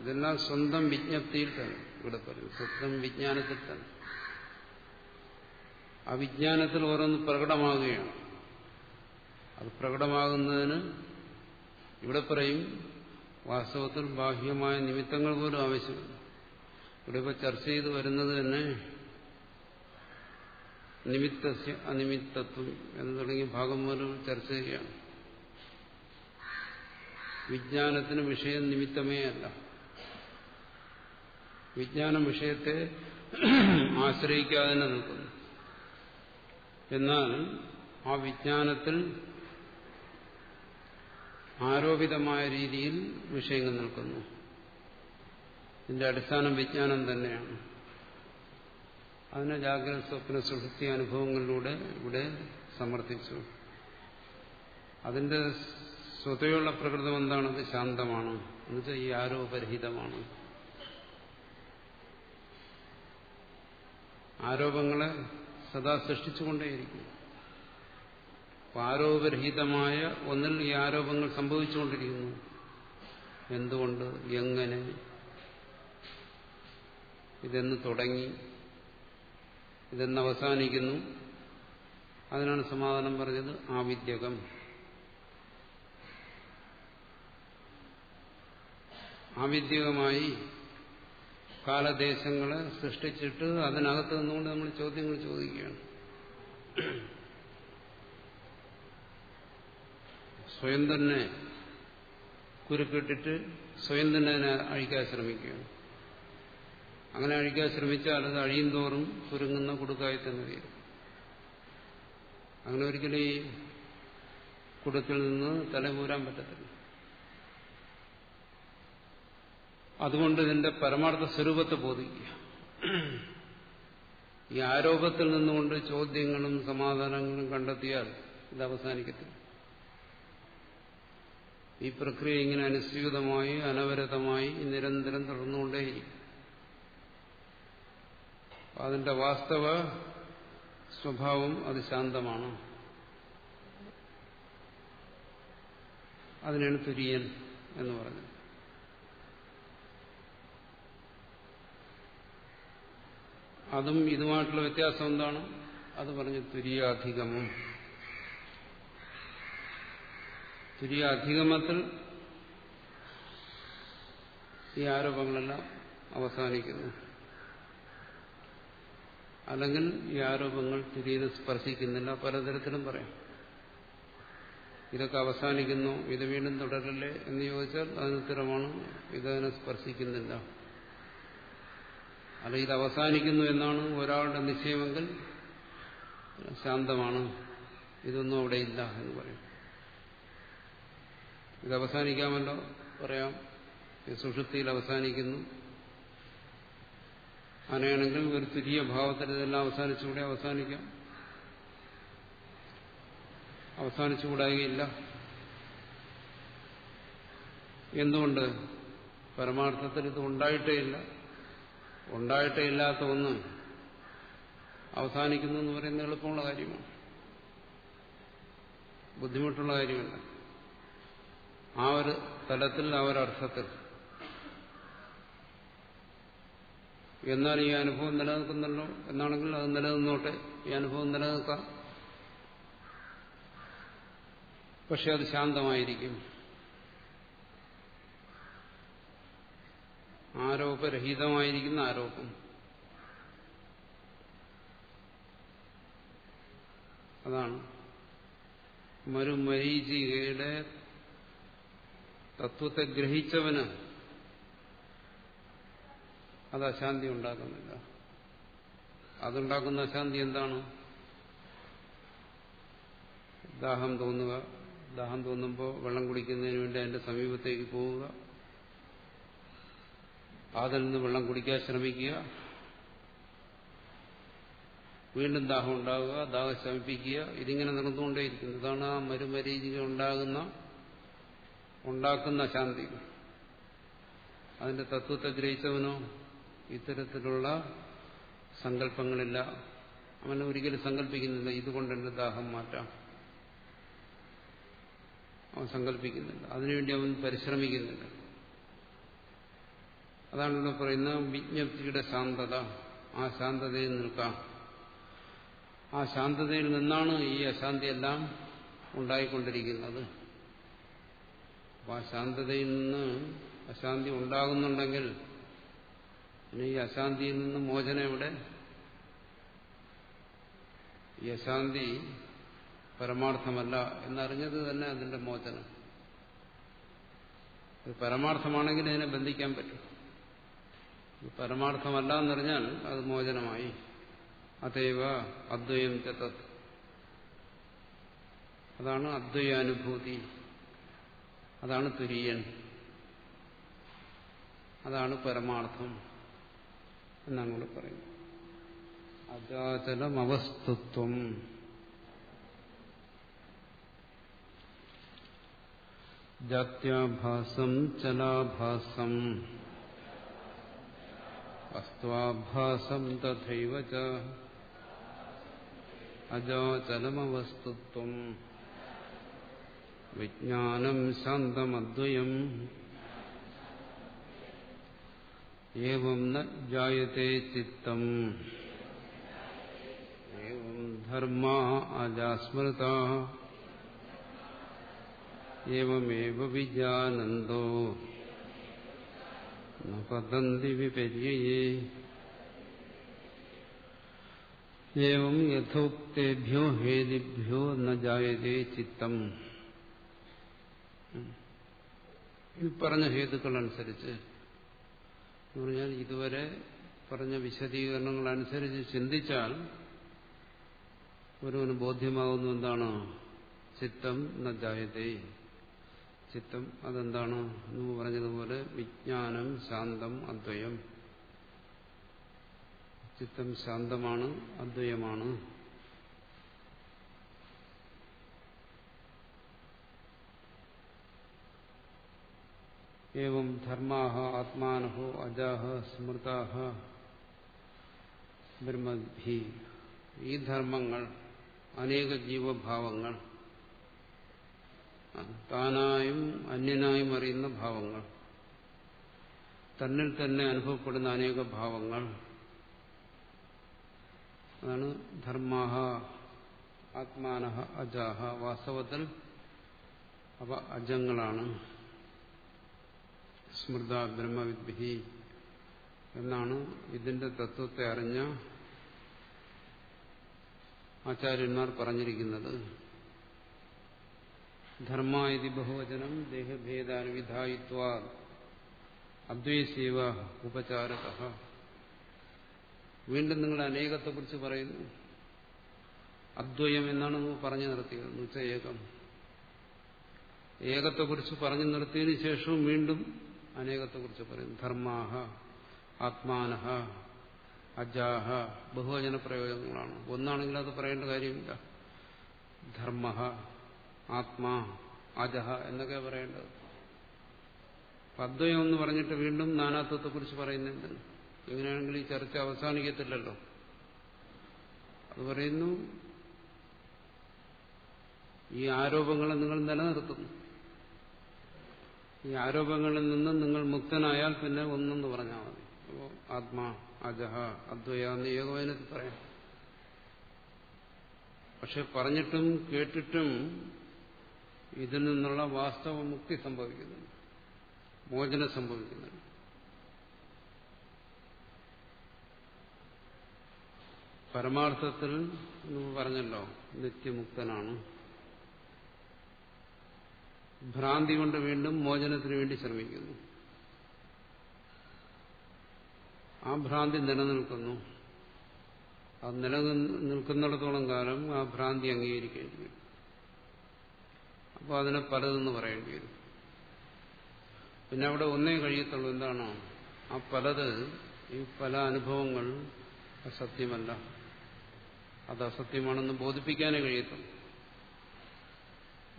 ഇതെല്ലാം സ്വന്തം വിജ്ഞപ്തിയിൽ തന്നെ ഇവിടെ പറയും സ്വന്തം വിജ്ഞാനത്തിൽ തന്നെ. ആ വിജ്ഞാനത്തിൽ ഓരോന്ന് പ്രകടമാകുകയാണ്. അത് പ്രകടമാകുന്നതിന് ഇവിടെ പറയും വാസ്തവത്തിൽ ബാഹ്യമായ നിമിത്തങ്ങൾ പോലും ആവശ്യമില്ല. ഇവിടെ ഇപ്പോൾ ചർച്ച ചെയ്ത് വരുന്നത് തന്നെ നിമിത്ത അനിമിത്തത്വം എന്ന് തുടങ്ങിയ ഭാഗം പോലും ചർച്ച ചെയ്യുകയാണ്. വിജ്ഞാനത്തിന് വിഷയം നിമിത്തമേ അല്ല. വിജ്ഞാനം വിഷയത്തെ ആശ്രയിക്കാതെ തന്നെ നിൽക്കുന്നു. എന്നാൽ ആ വിജ്ഞാനത്തിൽ ആരോപിതമായ രീതിയിൽ വിഷയങ്ങൾ നിൽക്കുന്നു. ഇതിന്റെ അടിസ്ഥാനം വിജ്ഞാനം തന്നെയാണ്. അതിനെ ജാഗ്രത സ്വപ്ന സുഹൃത്തി അനുഭവങ്ങളിലൂടെ ഇവിടെ സമർത്ഥിച്ചു. അതിന്റെ സ്വതയുള്ള പ്രകൃതം എന്താണ്? അത് ശാന്തമാണ്. എന്നുവെച്ചാൽ ഈ ആരോപരഹിതമാണ്. ആരോപങ്ങളെ സദാ സൃഷ്ടിച്ചുകൊണ്ടേയിരിക്കും ആരോപരഹിതമായ ഒന്നിൽ ഈ ആരോപങ്ങൾ സംഭവിച്ചുകൊണ്ടിരിക്കുന്നു. എന്തുകൊണ്ട്? എങ്ങനെ? ഇതെന്ന് തുടങ്ങി. ഇതെന്ന് അവസാനിക്കുന്നു. അതിനാണ് സമാധാനം പറഞ്ഞത് ആവിദ്യകം. ആവിദ്യകമായി കാലദേശങ്ങളെ സൃഷ്ടിച്ചിട്ട് അതിനകത്ത് നിന്നുകൊണ്ട് നമ്മൾ ചോദ്യങ്ങൾ ചോദിക്കുകയാണ്. സ്വയം തന്നെ കുരുക്കിട്ടിട്ട് സ്വയം തന്നെ അതിനെ അഴിക്കാൻ ശ്രമിക്കുകയാണ്. അങ്ങനെ അഴിക്കാൻ ശ്രമിച്ചാൽ അത് അഴിയും തോറും കുരുങ്ങുന്ന കുടുക്കായി തന്നെ തീരും അങ്ങനെ ഒരിക്കലും ഈ കുടുക്കിൽ നിന്ന് തലകൂരാൻ പറ്റത്തില്ല. അതുകൊണ്ട് ഇതിന്റെ പരമാർത്ഥ സ്വരൂപത്തെ ബോധിക്കുക. ഈ ആരോപത്തിൽ നിന്നുകൊണ്ട് ചോദ്യങ്ങളും സമാധാനങ്ങളും കണ്ടെത്തിയാൽ ഇത് അവസാനിക്കത്തില്ല. ഈ പ്രക്രിയ ഇങ്ങനെ അനുസ്യൂതമായി അനവരതമായി നിരന്തരം തുടർന്നുകൊണ്ടേയിരിക്കും. അതിന്റെ വാസ്തവ സ്വഭാവം അത് ശാന്തമാണ്. അതിനാണ് തുര്യൻ എന്ന് പറഞ്ഞത് അതും ഇതുമായിട്ടുള്ള വ്യത്യാസം എന്താണ്? അത് പറഞ്ഞു തുര്യാധികമം തുര്യാധികമത്തിൽ ഈ ആരോപങ്ങളെല്ലാം അവസാനിക്കുന്നു. അല്ലെങ്കിൽ ഈ ആരോപങ്ങൾ തുര്യനെ സ്പർശിക്കുന്നില്ല. പലതരത്തിലും പറയാം. ഇതൊക്കെ അവസാനിക്കുന്നു. ഇത് വീണ്ടും തുടരല്ലേ എന്ന് ചോദിച്ചാൽ അതിന് ഉത്തരമാണ് ഇതതിനെ സ്പർശിക്കുന്നില്ല. അല്ല ഇത് അവസാനിക്കുന്നു എന്നാണ് ഒരാളുടെ നിശ്ചയമെങ്കിൽ ശാന്തമാണ്. ഇതൊന്നും അവിടെ ഇല്ല എന്ന് പറയും. ഇത് അവസാനിക്കാമല്ലോ പറയാം. സുഷുതിയിൽ അവസാനിക്കുന്നു. അങ്ങനെയാണെങ്കിൽ ഒരു തുരിയ ഭാവത്തിൽ ഇതെല്ലാം അവസാനിച്ചുകൂടെ അവസാനിക്കാം. അവസാനിച്ചുകൂടായില്ല. എന്തുകൊണ്ട്? പരമാർത്ഥത്തിൽ ഇത് ഉണ്ടായിട്ടേ ഇല്ല ഉണ്ടായിട്ടേ ഇല്ലാത്ത ഒന്ന് അവസാനിക്കുന്നു എന്ന് പറയുന്നത് എളുപ്പമുള്ള കാര്യമാണ്. ബുദ്ധിമുട്ടുള്ള കാര്യമല്ല. ആ ഒരു തലത്തിൽ ആ ഒരു അർത്ഥത്തിൽ. എന്നാൽ ഈ അനുഭവം നിലനിൽക്കുന്നല്ലോ? എന്നാണെങ്കിൽ അത് നിലനിന്നോട്ടെ. ഈ അനുഭവം നിലനിൽക്കാം. പക്ഷെ അത് ശാന്തമായിരിക്കും. ആരോപരഹിതമായിരിക്കുന്ന ആരോപം. അതാണ്. മരുമരീചികയുടെ തത്വത്തെ ഗ്രഹിച്ചവന് അത് അശാന്തി ഉണ്ടാക്കുന്നില്ല. അതുണ്ടാക്കുന്ന അശാന്തി എന്താണ്? ദാഹം തോന്നുക. ദാഹം തോന്നുമ്പോൾ വെള്ളം കുടിക്കുന്നതിന് വേണ്ടി അതിന്റെ സമീപത്തേക്ക് പോവുക. അതിൽ നിന്ന് വെള്ളം കുടിക്കാൻ ശ്രമിക്കുക. വീണ്ടും ദാഹം ഉണ്ടാവുക ദാഹം ശമിപ്പിക്കുക. ഇതിങ്ങനെ നടന്നുകൊണ്ടേയിരിക്കുന്നു. ഇതാണ് ആ മരുമരീചിക ഉണ്ടാകുന്ന ഉണ്ടാക്കുന്ന ശാന്തി. അതിന്റെ തത്വത്തെ ഗ്രഹിച്ചവനോ ഇത്തരത്തിലുള്ള സങ്കല്പങ്ങളില്ല. അവൻ ഒരിക്കലും സങ്കല്പിക്കുന്നില്ല. ഇതുകൊണ്ട് എന്റെ ദാഹം മാറ്റാം. അവൻ സങ്കല്പിക്കുന്നില്ല. അതിനുവേണ്ടി അവൻ പരിശ്രമിക്കുന്നില്ല. അതാണ് ഇവിടെ പറയുന്നത് വിജ്ഞപ്തിയുടെ ശാന്തത. ആ ശാന്തതയിൽ നിൽക്കാം. ആ ശാന്തതയിൽ നിന്നാണ് ഈ അശാന്തിയെല്ലാം ഉണ്ടായിക്കൊണ്ടിരിക്കുന്നത്. ആ ശാന്തതയിൽ നിന്ന് അശാന്തി ഉണ്ടാകുന്നുണ്ടെങ്കിൽ പിന്നെ ഈ അശാന്തിയിൽ നിന്ന് മോചനം എവിടെ? ഈ അശാന്തി പരമാർത്ഥമല്ല എന്നറിഞ്ഞത് തന്നെ അതിന്റെ മോചനം. പരമാർത്ഥമാണെങ്കിൽ ഇതിനെ ബന്ധിക്കാൻ പറ്റും. പരമാർത്ഥമല്ല എന്നറിഞ്ഞാൽ അത് മോചനമായി. അതേവ അദ്വയം തത്. അതാണ് അദ്വയാനുഭൂതി. അതാണ് തുര്യൻ. അതാണ് പരമാർത്ഥം എന്നാണ് പറയും. പറയുന്നത് അജാചലമവസ്തുത്വം. ജാത്യാഭാസം ചലാഭാസം. അസ്ത്വാഭാസം തഥൈവ അജാചലമവസ്തുത്വം. വിജ്ഞാനം ശാന്തമദ്വയം. ഏവം ന ജായത്തെ ചിത്തം. ഏവം ധർമ്മ അജാസ്മൃത. ഏവമേവ വിജാനന്ദോ. യഥോക്തേഭ്യോ ഹേതിഭ്യോ ന ജായതേ ചിത്തം ഈ പറഞ്ഞ ഹേതുക്കളനുസരിച്ച് എന്ന് പറഞ്ഞാൽ ഇതുവരെ പറഞ്ഞ വിശദീകരണങ്ങൾ അനുസരിച്ച് ചിന്തിച്ചാൽ ഒരുവന് ബോധ്യമാകുന്നു എന്താണ്? ചിത്തം നജായതേ ജായതേ. ചിത്തം അതെന്താണ് എന്ന് പറഞ്ഞതുപോലെ വിജ്ഞാനം ശാന്തം അദ്വയം. ചിത്തം ശാന്തമാണ് അദ്വയമാണ്. ഏവം ധർമാഹ ആത്മാനഹോ അജാഹ സ്മൃതാഹ ബ്രഹ്മഭി. ഈ ധർമ്മങ്ങൾ അനേക ജീവഭാവങ്ങൾ താനായും അന്യനായും അറിയുന്ന ഭാവങ്ങൾ. തന്നിൽ തന്നെ അനുഭവപ്പെടുന്ന അനേക ഭാവങ്ങൾ. അതാണ് ധർമാഹ ആത്മാനഹ അജാഹ. വാസ്തവത്തിൽ അവ അജങ്ങളാണ്. സ്മൃത ബ്രഹ്മവിദ്ഭി എന്നാണ് ഇതിന്റെ തത്വത്തെ അറിഞ്ഞ ആചാര്യന്മാർ പറഞ്ഞിരിക്കുന്നത്. ധർമ്മ ഇതി ബഹുവചനം ദേഹഭേദാനുവിധായിത്വ. അദ്വൈസീവ ഉപചാരത വീണ്ടും നിങ്ങൾ അനേകത്തെക്കുറിച്ച് പറയുന്നു. അദ്വയം എന്നാണ് പറഞ്ഞു നിർത്തിയത്. എന്ന് വെച്ചാൽ ഏകം. ഏകത്തെക്കുറിച്ച് പറഞ്ഞു നിർത്തിയതിനു ശേഷവും വീണ്ടും അനേകത്തെക്കുറിച്ച് പറയുന്നു. ധർമാഹ ആത്മാനഹ അജാഹ ബഹുവചന പ്രയോജനങ്ങളാണ് ഒന്നാണെങ്കിൽ അത് പറയേണ്ട കാര്യമില്ല. ധർമ്മ ആത്മാ അജഹ എന്നൊക്കെ പറയേണ്ടത്. അദ്വയം എന്ന് പറഞ്ഞിട്ട് വീണ്ടും നാനാത്വത്തെക്കുറിച്ച് പറയുന്നുണ്ട്. എങ്ങനെയാണെങ്കിൽ ഈ ചർച്ച അവസാനിക്കത്തില്ലല്ലോ. അത് പറയുന്നു ഈ ആരോപങ്ങളെ നിങ്ങൾ നിലനിർത്തുന്നു. ഈ ആരോപങ്ങളിൽ നിന്ന് നിങ്ങൾ മുക്തനായാൽ പിന്നെ ഒന്നെന്ന് പറഞ്ഞാൽ മതി. അപ്പോൾ ആത്മാ അജഹ അദ്വയ എന്ന് ഏകോപനത്തിൽ പറയാം. പക്ഷെ പറഞ്ഞിട്ടും കേട്ടിട്ടും ഇതിൽ നിന്നുള്ള വാസ്തവ മുക്തി സംഭവിക്കുന്നുണ്ട്. മോചനം സംഭവിക്കുന്നുണ്ട്. പരമാർത്ഥത്തിൽ പറഞ്ഞല്ലോ നിത്യമുക്തനാണ്. ഭ്രാന്തി കൊണ്ട് വീണ്ടും മോചനത്തിന് വേണ്ടി ശ്രമിക്കുന്നു. ആ ഭ്രാന്തി നിലനിൽക്കുന്നു. അത് നിലനിൽക്കുന്നിടത്തോളം കാലം ആ ഭ്രാന്തി അംഗീകരിക്കേണ്ടി വരും. അപ്പോൾ അതിനെ പലതെന്ന് പറയേണ്ടി വരും. പിന്നെ അവിടെ ഒന്നേ കഴിയത്തുള്ളൂ. എന്താണോ? ആ പലത് ഈ പല അനുഭവങ്ങൾ അസത്യമല്ല. അത് അസത്യമാണെന്ന് ബോധിപ്പിക്കാനേ കഴിയത്തുള്ളൂ.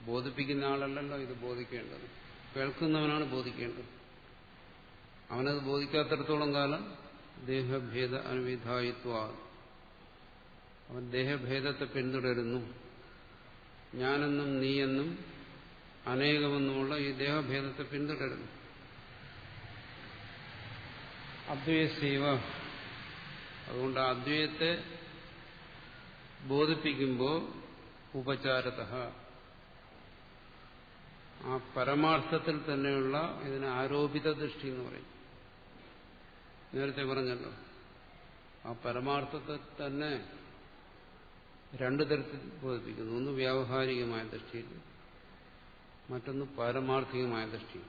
ബോധിപ്പിക്കുന്ന ആളല്ലല്ലോ ഇത് ബോധിക്കേണ്ടത്. കേൾക്കുന്നവനാണ് ബോധിക്കേണ്ടത്. അവനത് ബോധിക്കാത്തടത്തോളം കാലം ദേഹഭേദ അനുവിധായിത്വ അവൻ ദേഹഭേദത്തെ പിന്തുടരുന്നു. ഞാനെന്നും നീയെന്നും അനേകമെന്നുമുള്ള ഈ ദേഹഭേദത്തെ പിന്തുടരുന്നു. അദ്വൈസീവ അതുകൊണ്ട് അദ്വൈത്തെ ബോധിപ്പിക്കുമ്പോൾ ഉപചാരത ആ പരമാർത്ഥത്തിൽ തന്നെയുള്ള ഇതിന് ആരോപിത ദൃഷ്ടി എന്ന് പറയും. നേരത്തെ പറഞ്ഞല്ലോ. ആ പരമാർത്ഥത്തെ തന്നെ രണ്ടു തരത്തിൽ ബോധിപ്പിക്കുന്നു. ഒന്ന് വ്യാവഹാരികമായ ദൃഷ്ടിയിൽ മറ്റൊന്ന് പാരമാർത്ഥികമായ ദൃഷ്ടിയിൽ.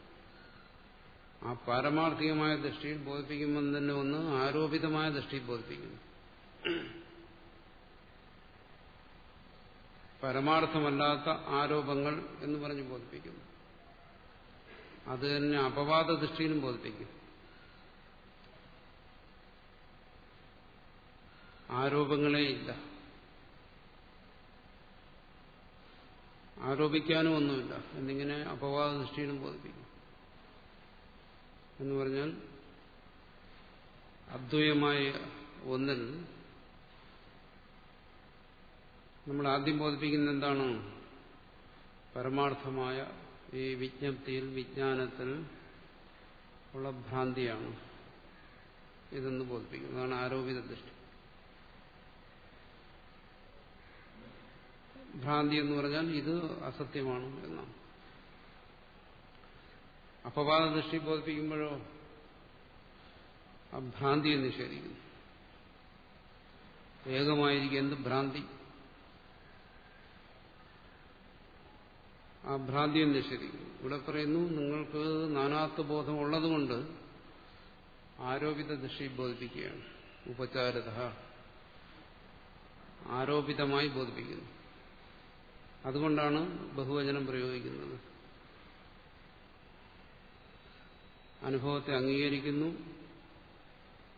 ആ പാരമാർത്ഥികമായ ദൃഷ്ടിയിൽ ബോധിപ്പിക്കുമ്പോൾ തന്നെ ഒന്ന് ആരോപിതമായ ദൃഷ്ടിയിൽ ബോധിപ്പിക്കുന്നു. പരമാർത്ഥമല്ലാത്ത ആരോപങ്ങൾ എന്ന് പറഞ്ഞ് ബോധിപ്പിക്കുന്നു. അത് തന്നെ അപവാദ ദൃഷ്ടിയിലും ബോധിപ്പിക്കും ആരോപങ്ങളേ ഇല്ല. ആരോപിക്കാനും ഒന്നുമില്ല. എന്നിങ്ങനെ അപവാദ ദൃഷ്ടിയിലും ബോധിപ്പിക്കും. എന്ന് പറഞ്ഞാൽ അദ്വൈതമായ ഒന്നിൽ നമ്മൾ ആദ്യം ബോധിപ്പിക്കുന്ന എന്താണ്? പരമാർത്ഥമായ ഈ വിജ്ഞപ്തിയിൽ വിജ്ഞാനത്തിൽ ഉള്ള ഭ്രാന്തിയാണ്. ഇതെന്ന് ബോധിപ്പിക്കും. അതാണ് ആരോപിത ദൃഷ്ടി. ഭ്രാന്തി എന്ന് പറഞ്ഞാൽ ഇത് അസത്യമാണ് എന്നാണ്. അപവാദ ദൃഷ്ടി ബോധിപ്പിക്കുമ്പോഴോ ആ ഭ്രാന്തിയെ നിഷേധിക്കുന്നു. ഏകമായിരിക്കും എന്ത് ഭ്രാന്തി? ആ ഭ്രാന്തിയെ നിഷേധിക്കുന്നു. ഇവിടെ പറയുന്നു നിങ്ങൾക്ക് നാനാത്വ ബോധം ഉള്ളതുകൊണ്ട് ആരോപിത ദൃഷ്ടി ബോധിപ്പിക്കുകയാണ് ഉപചാരത ആരോപിതമായി ബോധിപ്പിക്കുന്നു. അതുകൊണ്ടാണ് ബഹുവചനം പ്രയോഗിക്കുന്നത്. അനുഭവത്തെ അംഗീകരിക്കുന്നു.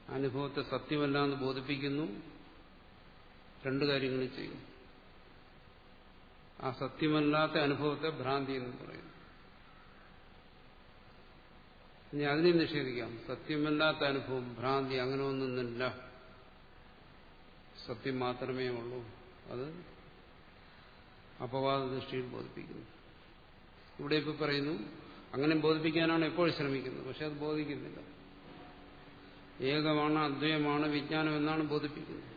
അനുഭവത്തെ സത്യമല്ല എന്ന് ബോധിപ്പിക്കുന്നു. രണ്ടു കാര്യങ്ങൾ ചെയ്യും. ആ സത്യമല്ലാത്ത അനുഭവത്തെ ഭ്രാന്തി എന്ന് പറയുന്നു ഇനി അതിനെ നിഷേധിക്കാം. സത്യമല്ലാത്ത അനുഭവം ഭ്രാന്തി അങ്ങനെ ഒന്നൊന്നുമില്ല സത്യം മാത്രമേ ഉള്ളൂ. അത് അപവാദ ദൃഷ്ടിയിൽ ബോധിപ്പിക്കുന്നു. ഇവിടെ ഇപ്പൊ പറയുന്നു അങ്ങനെ ബോധിപ്പിക്കാനാണ് എപ്പോഴും ശ്രമിക്കുന്നത് പക്ഷെ അത് ബോധിക്കുന്നില്ല. ഏകമാണ് അദ്വയമാണ് വിജ്ഞാനം എന്നാണ് ബോധിപ്പിക്കുന്നത്.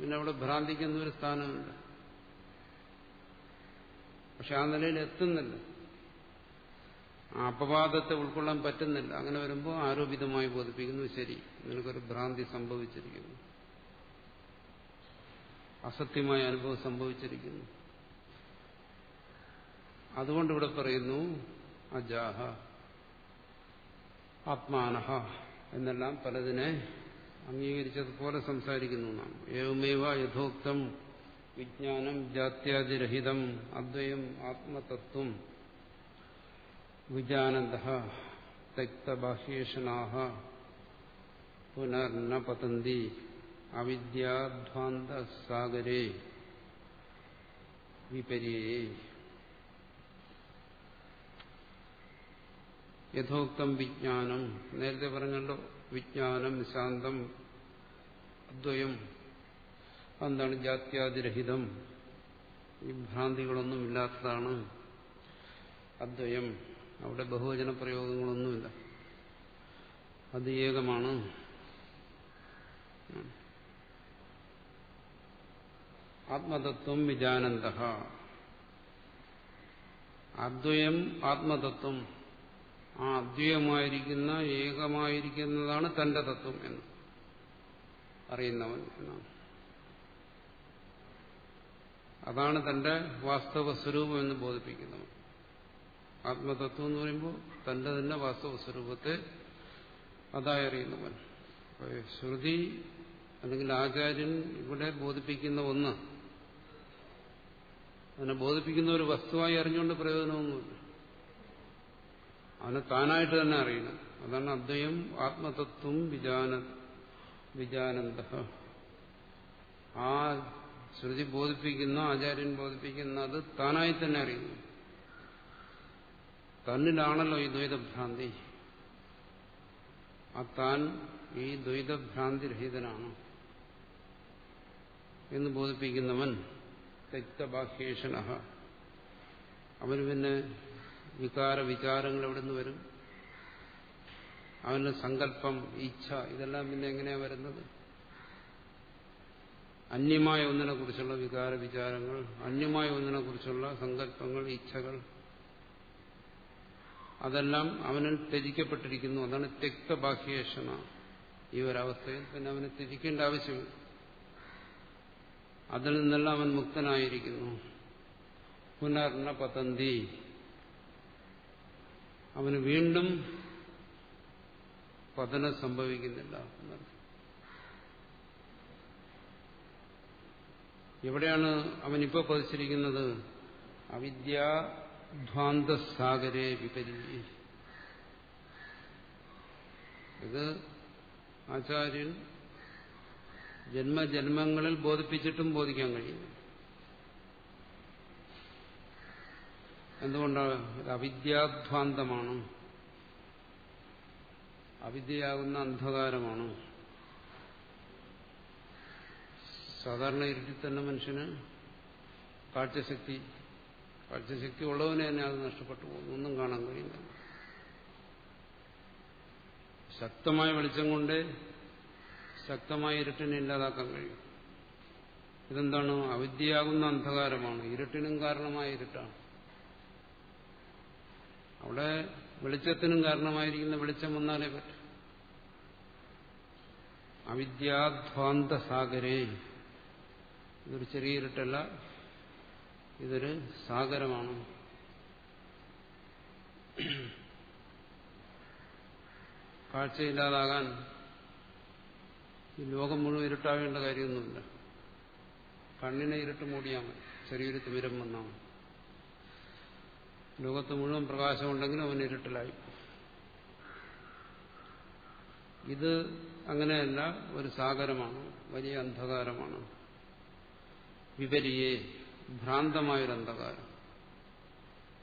പിന്നെ അവിടെ ഭ്രാന്തിക്കുന്ന ഒരു സ്ഥാനമുണ്ട്. പക്ഷെ ആ നിലയിൽ എത്തുന്നില്ല. ആ അപവാദത്തെ ഉൾക്കൊള്ളാൻ പറ്റുന്നില്ല. അങ്ങനെ വരുമ്പോൾ ആരോപിതമായി ബോധിപ്പിക്കുന്നു ശരി നിനക്കൊരു ഭ്രാന്തി സംഭവിച്ചിരിക്കുന്നു. അസത്യമായ അനുഭവം സംഭവിച്ചിരിക്കുന്നു. അതുകൊണ്ട് ഇവിടെ പറയുന്നു അജാഹ ആത്മാനഹ എന്നെല്ലാം പലതിനെ അംഗീകരിച്ചതുപോലെ സംസാരിക്കുന്നു നാം. ഏവമേവ യഥോക്തം വിജ്ഞാനം ജാത്യാതിരഹിതം അദ്വയം ആത്മതത്വം വിജാനന്ദ തക്തബാഹ്യേഷണാഹ പുനർന പതന്തി അവിദ്യാധ്വാന്തസാഗരേ വിപര്യേ. യഥോക്തം വിജ്ഞാനം. നേരത്തെ പറഞ്ഞല്ലോ വിജ്ഞാനം ശാന്തം അദ്വയം എന്താണ് ജാത്യാതിരഹിതം. ഈ ഭ്രാന്തികളൊന്നും ഇല്ലാത്തതാണ് അദ്വയം. അവിടെ ബഹുവചന പ്രയോഗങ്ങളൊന്നുമില്ല. അത് ഏകമാണ്. ആത്മതത്വം വിജാനന്ദ അദ്വയം ആത്മതത്വം. ആ അദ്വയമായിരിക്കുന്ന ഏകമായിരിക്കുന്നതാണ് തന്റെ തത്വം എന്ന് അറിയുന്നവൻ എന്നാണ്. അതാണ് തന്റെ വാസ്തവ സ്വരൂപം എന്ന് ബോധിപ്പിക്കുന്നവൻ. ആത്മതത്വം എന്ന് പറയുമ്പോൾ തന്റെ തന്നെ വാസ്തവ സ്വരൂപത്തെ അതായി അറിയുന്നവൻ. ശ്രുതി അല്ലെങ്കിൽ ആചാര്യൻ ഇവിടെ ബോധിപ്പിക്കുന്ന ഒന്ന്. അതിനെ ബോധിപ്പിക്കുന്ന ഒരു വസ്തുവായി അറിഞ്ഞുകൊണ്ട് പ്രയോജനമൊന്നുമില്ല. അവനെ താനായിട്ട് തന്നെ അറിയണം അതാണ് അദ്വയം ആത്മതത്വം വിജാന വിജാനന്ദ ആ ശ്രുതി ബോധിപ്പിക്കുന്ന ആചാര്യൻ ബോധിപ്പിക്കുന്ന അത് താനായി തന്നെ അറിയുന്നു. തന്നിലാണല്ലോ ഈ ദ്വൈതഭ്രാന്തി. ആ താൻ ഈ ദ്വൈതഭ്രാന്തിരഹിതനാണ് എന്ന് ബോധിപ്പിക്കുന്നവൻ തെക്തബാഹ്യേഷണ അവന് പിന്നെ വികാര വിചാരങ്ങൾ എവിടെ നിന്ന് വരും? അവന് സങ്കല്പം ഇച്ഛ ഇതെല്ലാം പിന്നെ എങ്ങനെയാ വരുന്നത്? അന്യമായ ഒന്നിനെ കുറിച്ചുള്ള വികാര വിചാരങ്ങൾ അന്യമായ ഒന്നിനെ കുറിച്ചുള്ള സങ്കല്പങ്ങൾ ഇച്ഛകൾ. അതെല്ലാം അവനിൽ ത്യജിക്കപ്പെട്ടിരിക്കുന്നു. അതാണ് തെക്തബാഹ്യേഷണ ഈ ഒരവസ്ഥയിൽ പിന്നെ അവനെ ത്യജിക്കേണ്ട ആവശ്യം അതിൽ നിന്നെല്ലാം അവൻ മുക്തനായിരിക്കുന്നു. പുനർണ പതന്തി അവന് വീണ്ടും പതനം സംഭവിക്കുന്നില്ല. എവിടെയാണ് അവനിപ്പോ പതിച്ചിരിക്കുന്നത്? അവിദ്യാധ്വാന്തസാഗരെ വിപരി. ഇത് ആചാര്യൻ ജന്മജന്മങ്ങളിൽ ബോധിപ്പിച്ചിട്ടും ബോധിക്കാൻ കഴിയും എന്തുകൊണ്ടാണ്? ഇത് അവിദ്യാധ്വാന്തമാണ്. അവിദ്യയാകുന്ന അന്ധകാരമാണ്. സാധാരണ ഇരുട്ടിൽ തന്നെ മനുഷ്യന് കാഴ്ചശക്തി കാഴ്ചശക്തി ഉള്ളവനെ തന്നെ അത് നഷ്ടപ്പെട്ടു ഒന്നും കാണാൻ കഴിയില്ല ശക്തമായ വെളിച്ചം കൊണ്ട് ശക്തമായ ഇരുട്ടിനെ ഇല്ലാതാക്കാൻ കഴിയും. ഇതെന്താണ്? അവിദ്യയാകുന്ന അന്ധകാരമാണ്. ഇരുട്ടിനും കാരണമായ ഇരുട്ടാണ്. അവിടെ വെളിച്ചത്തിനും കാരണമായിരിക്കുന്ന വെളിച്ചം വന്നാലേ പറ്റും. അവിദ്യാധ്വാന്ത സാഗരേ ഇതൊരു ചെറിയ ഇരുട്ടല്ല ഇതൊരു സാഗരമാണ്. കാഴ്ചയില്ലാതാകാൻ ഈ ലോകം മുഴുവൻ ഇരുട്ടാവേണ്ട കാര്യമൊന്നുമില്ല. കണ്ണിനെ ഇരുട്ട് മൂടിയാൽ മതി. ചെറിയൊരു തിമിരം വന്നാൽ ലോകത്ത് മുഴുവൻ പ്രകാശമുണ്ടെങ്കിലും അവൻ ഇരുട്ടിലായി. ഇത് അങ്ങനെയല്ല ഒരു സാഗരമാണ് വലിയ അന്ധകാരമാണ്. വിപരിയെ ഭ്രാന്തമായൊരു അന്ധകാരം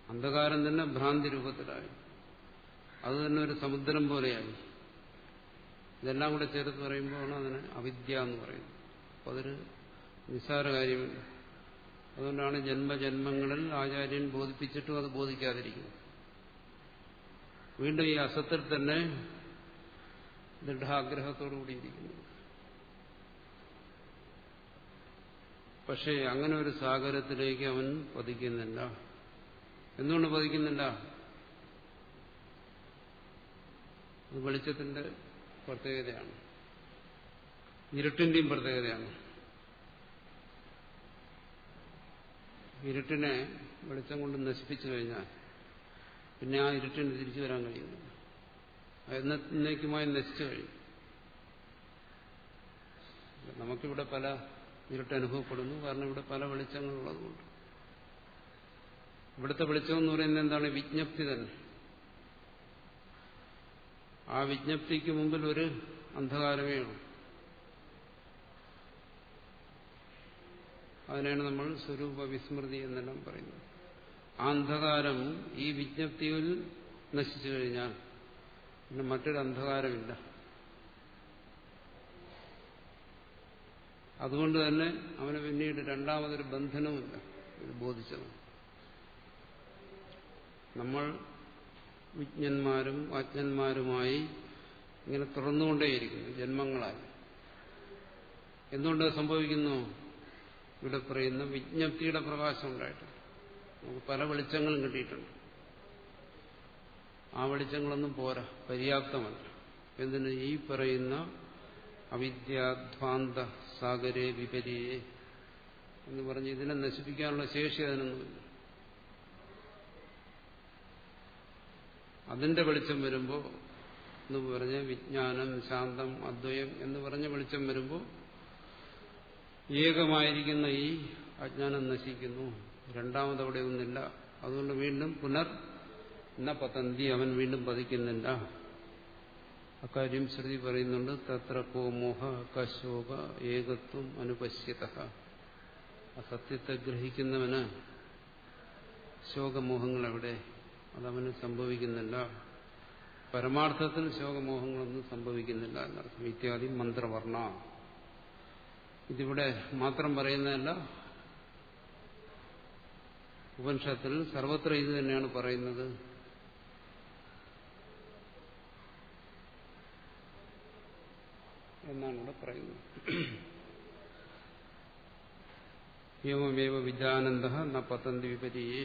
അന്ധകാരം തന്നെ ഭ്രാന്തി രൂപത്തിലായി. അത് തന്നെ ഒരു സമുദ്രം പോലെയായി. ഇതെല്ലാം കൂടെ ചേർത്ത് പറയുമ്പോഴാണ് അതിന് അവിദ്യ എന്ന് പറയുന്നത്. അപ്പോൾ അതൊരു നിസ്സാര കാര്യമില്ല അതുകൊണ്ടാണ് ജന്മജന്മങ്ങളിൽ ആചാര്യൻ ബോധിപ്പിച്ചിട്ടും അത് ബോധിക്കാതിരിക്കുന്നത്. വീണ്ടും ഈ അസത്തിൽ തന്നെ ദൃഢാഗ്രഹത്തോടുകൂടിയിരിക്കുന്നു പക്ഷേ അങ്ങനെ ഒരു സാഗരത്തിലേക്ക് അവൻ പതിക്കുന്നില്ല. എന്തുകൊണ്ട് പതിക്കുന്നില്ല? വെളിച്ചത്തിന്റെ പ്രത്യേകതയാണ്. ഇരുട്ടിന്റെയും പ്രത്യേകതയാണ്. ഇരുട്ടിനെ വെളിച്ചം കൊണ്ട് നശിപ്പിച്ചു കഴിഞ്ഞാൽ പിന്നെ ആ ഇരുട്ടിന് തിരിച്ചു വരാൻ കഴിയുന്നില്ല എന്നേക്കുമായി നശിച്ചു കഴിയും. നമുക്കിവിടെ പല ഇരുട്ട് അനുഭവപ്പെടുന്നു. കാരണം ഇവിടെ പല വെളിച്ചങ്ങളുള്ളതുകൊണ്ട് ഇവിടുത്തെ വെളിച്ചം എന്ന് പറയുന്നത് എന്താണ്? വിജ്ഞപ്തി തന്നെ. ആ വിജ്ഞപ്തിക്ക് മുമ്പിൽ ഒരു അന്ധകാരമേ ഉള്ളൂ. അതിനാണ് നമ്മൾ സ്വരൂപ വിസ്മൃതി എന്നെല്ലാം പറയുന്നത്. അന്ധകാരം ഈ വിജ്ഞപ്തിയിൽ നശിച്ചു കഴിഞ്ഞാൽ പിന്നെ മറ്റൊരു അന്ധകാരമില്ല. അതുകൊണ്ട് തന്നെ അവന് പിന്നീട് രണ്ടാമതൊരു ബന്ധനവുമില്ല. ഇത് ബോധിച്ചത്. നമ്മൾ വിജ്ഞന്മാരും അജ്ഞന്മാരുമായി ഇങ്ങനെ തുറന്നുകൊണ്ടേയിരിക്കുന്നു ജന്മങ്ങളായി. എന്തുകൊണ്ട് സംഭവിക്കുന്നു? ഇവിടെ പറയുന്ന വിജ്ഞപ്തിയുടെ പ്രകാശം ഉണ്ടായിട്ടുണ്ട് നമുക്ക് പല വെളിച്ചങ്ങളും കിട്ടിയിട്ടുണ്ട്. ആ വെളിച്ചങ്ങളൊന്നും പോരാ. പര്യാപ്തമല്ല. എന്തിന്? ഈ പറയുന്ന അവിദ്യാധ്വാന്ത സാഗരേ വിപരിയെ എന്ന് പറഞ്ഞ് ഇതിനെ നശിപ്പിക്കാനുള്ള ശേഷി അതിനൊന്നുമില്ല. അതിന്റെ വെളിച്ചം വരുമ്പോൾ എന്ന് പറഞ്ഞ് വിജ്ഞാനം ശാന്തം അദ്വയം എന്ന് പറഞ്ഞ് വെളിച്ചം വരുമ്പോൾ ഏകമായിരിക്കുന്ന ഈ അജ്ഞാനം നശിക്കുന്നു. രണ്ടാമതവിടെ ഒന്നില്ല അതുകൊണ്ട് വീണ്ടും പുനർ എന്ന പതന്തി. അവൻ വീണ്ടും പതിക്കുന്നില്ല. അക്കാര്യം ശ്രുതി പറയുന്നുണ്ട്. തത്ര കോമോഹ കശോക ഏകത്വം അനുപശ്യത. അസത്യത്തെ സത്യത്തെ ഗ്രഹിക്കുന്നവന് ശോകമോഹങ്ങൾ എവിടെ അതവന് സംഭവിക്കുന്നില്ല. പരമാർത്ഥത്തിൽ ശോകമോഹങ്ങളൊന്നും സംഭവിക്കുന്നില്ല എന്നർത്ഥം. ഇത്യാദി മന്ത്രവർണ. ഇതിവിടെ മാത്രം പറയുന്നതല്ല ഉപനിഷത്തിൽ സർവത്ര ഇത് തന്നെയാണ് പറയുന്നത്. എന്നാണ് ഇവിടെ പറയുന്നത്. ഏവമേവ വിദ്യാനന്ദ ന പതന്തി വിപരിയേ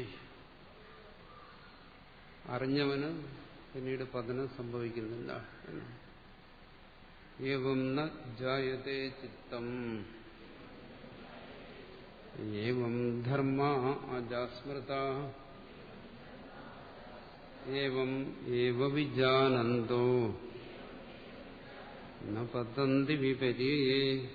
അറിഞ്ഞവന് പിന്നീട് പതനം സംഭവിക്കുന്നില്ല എന്ന് ഏവം ന ജായതേ ചിത്തം. ഏവം ധർമ്മ അജാസ്മൃത. ഏവം ഏവ വിജാനന്തോ. ന പതന്തി വിപരീയേ.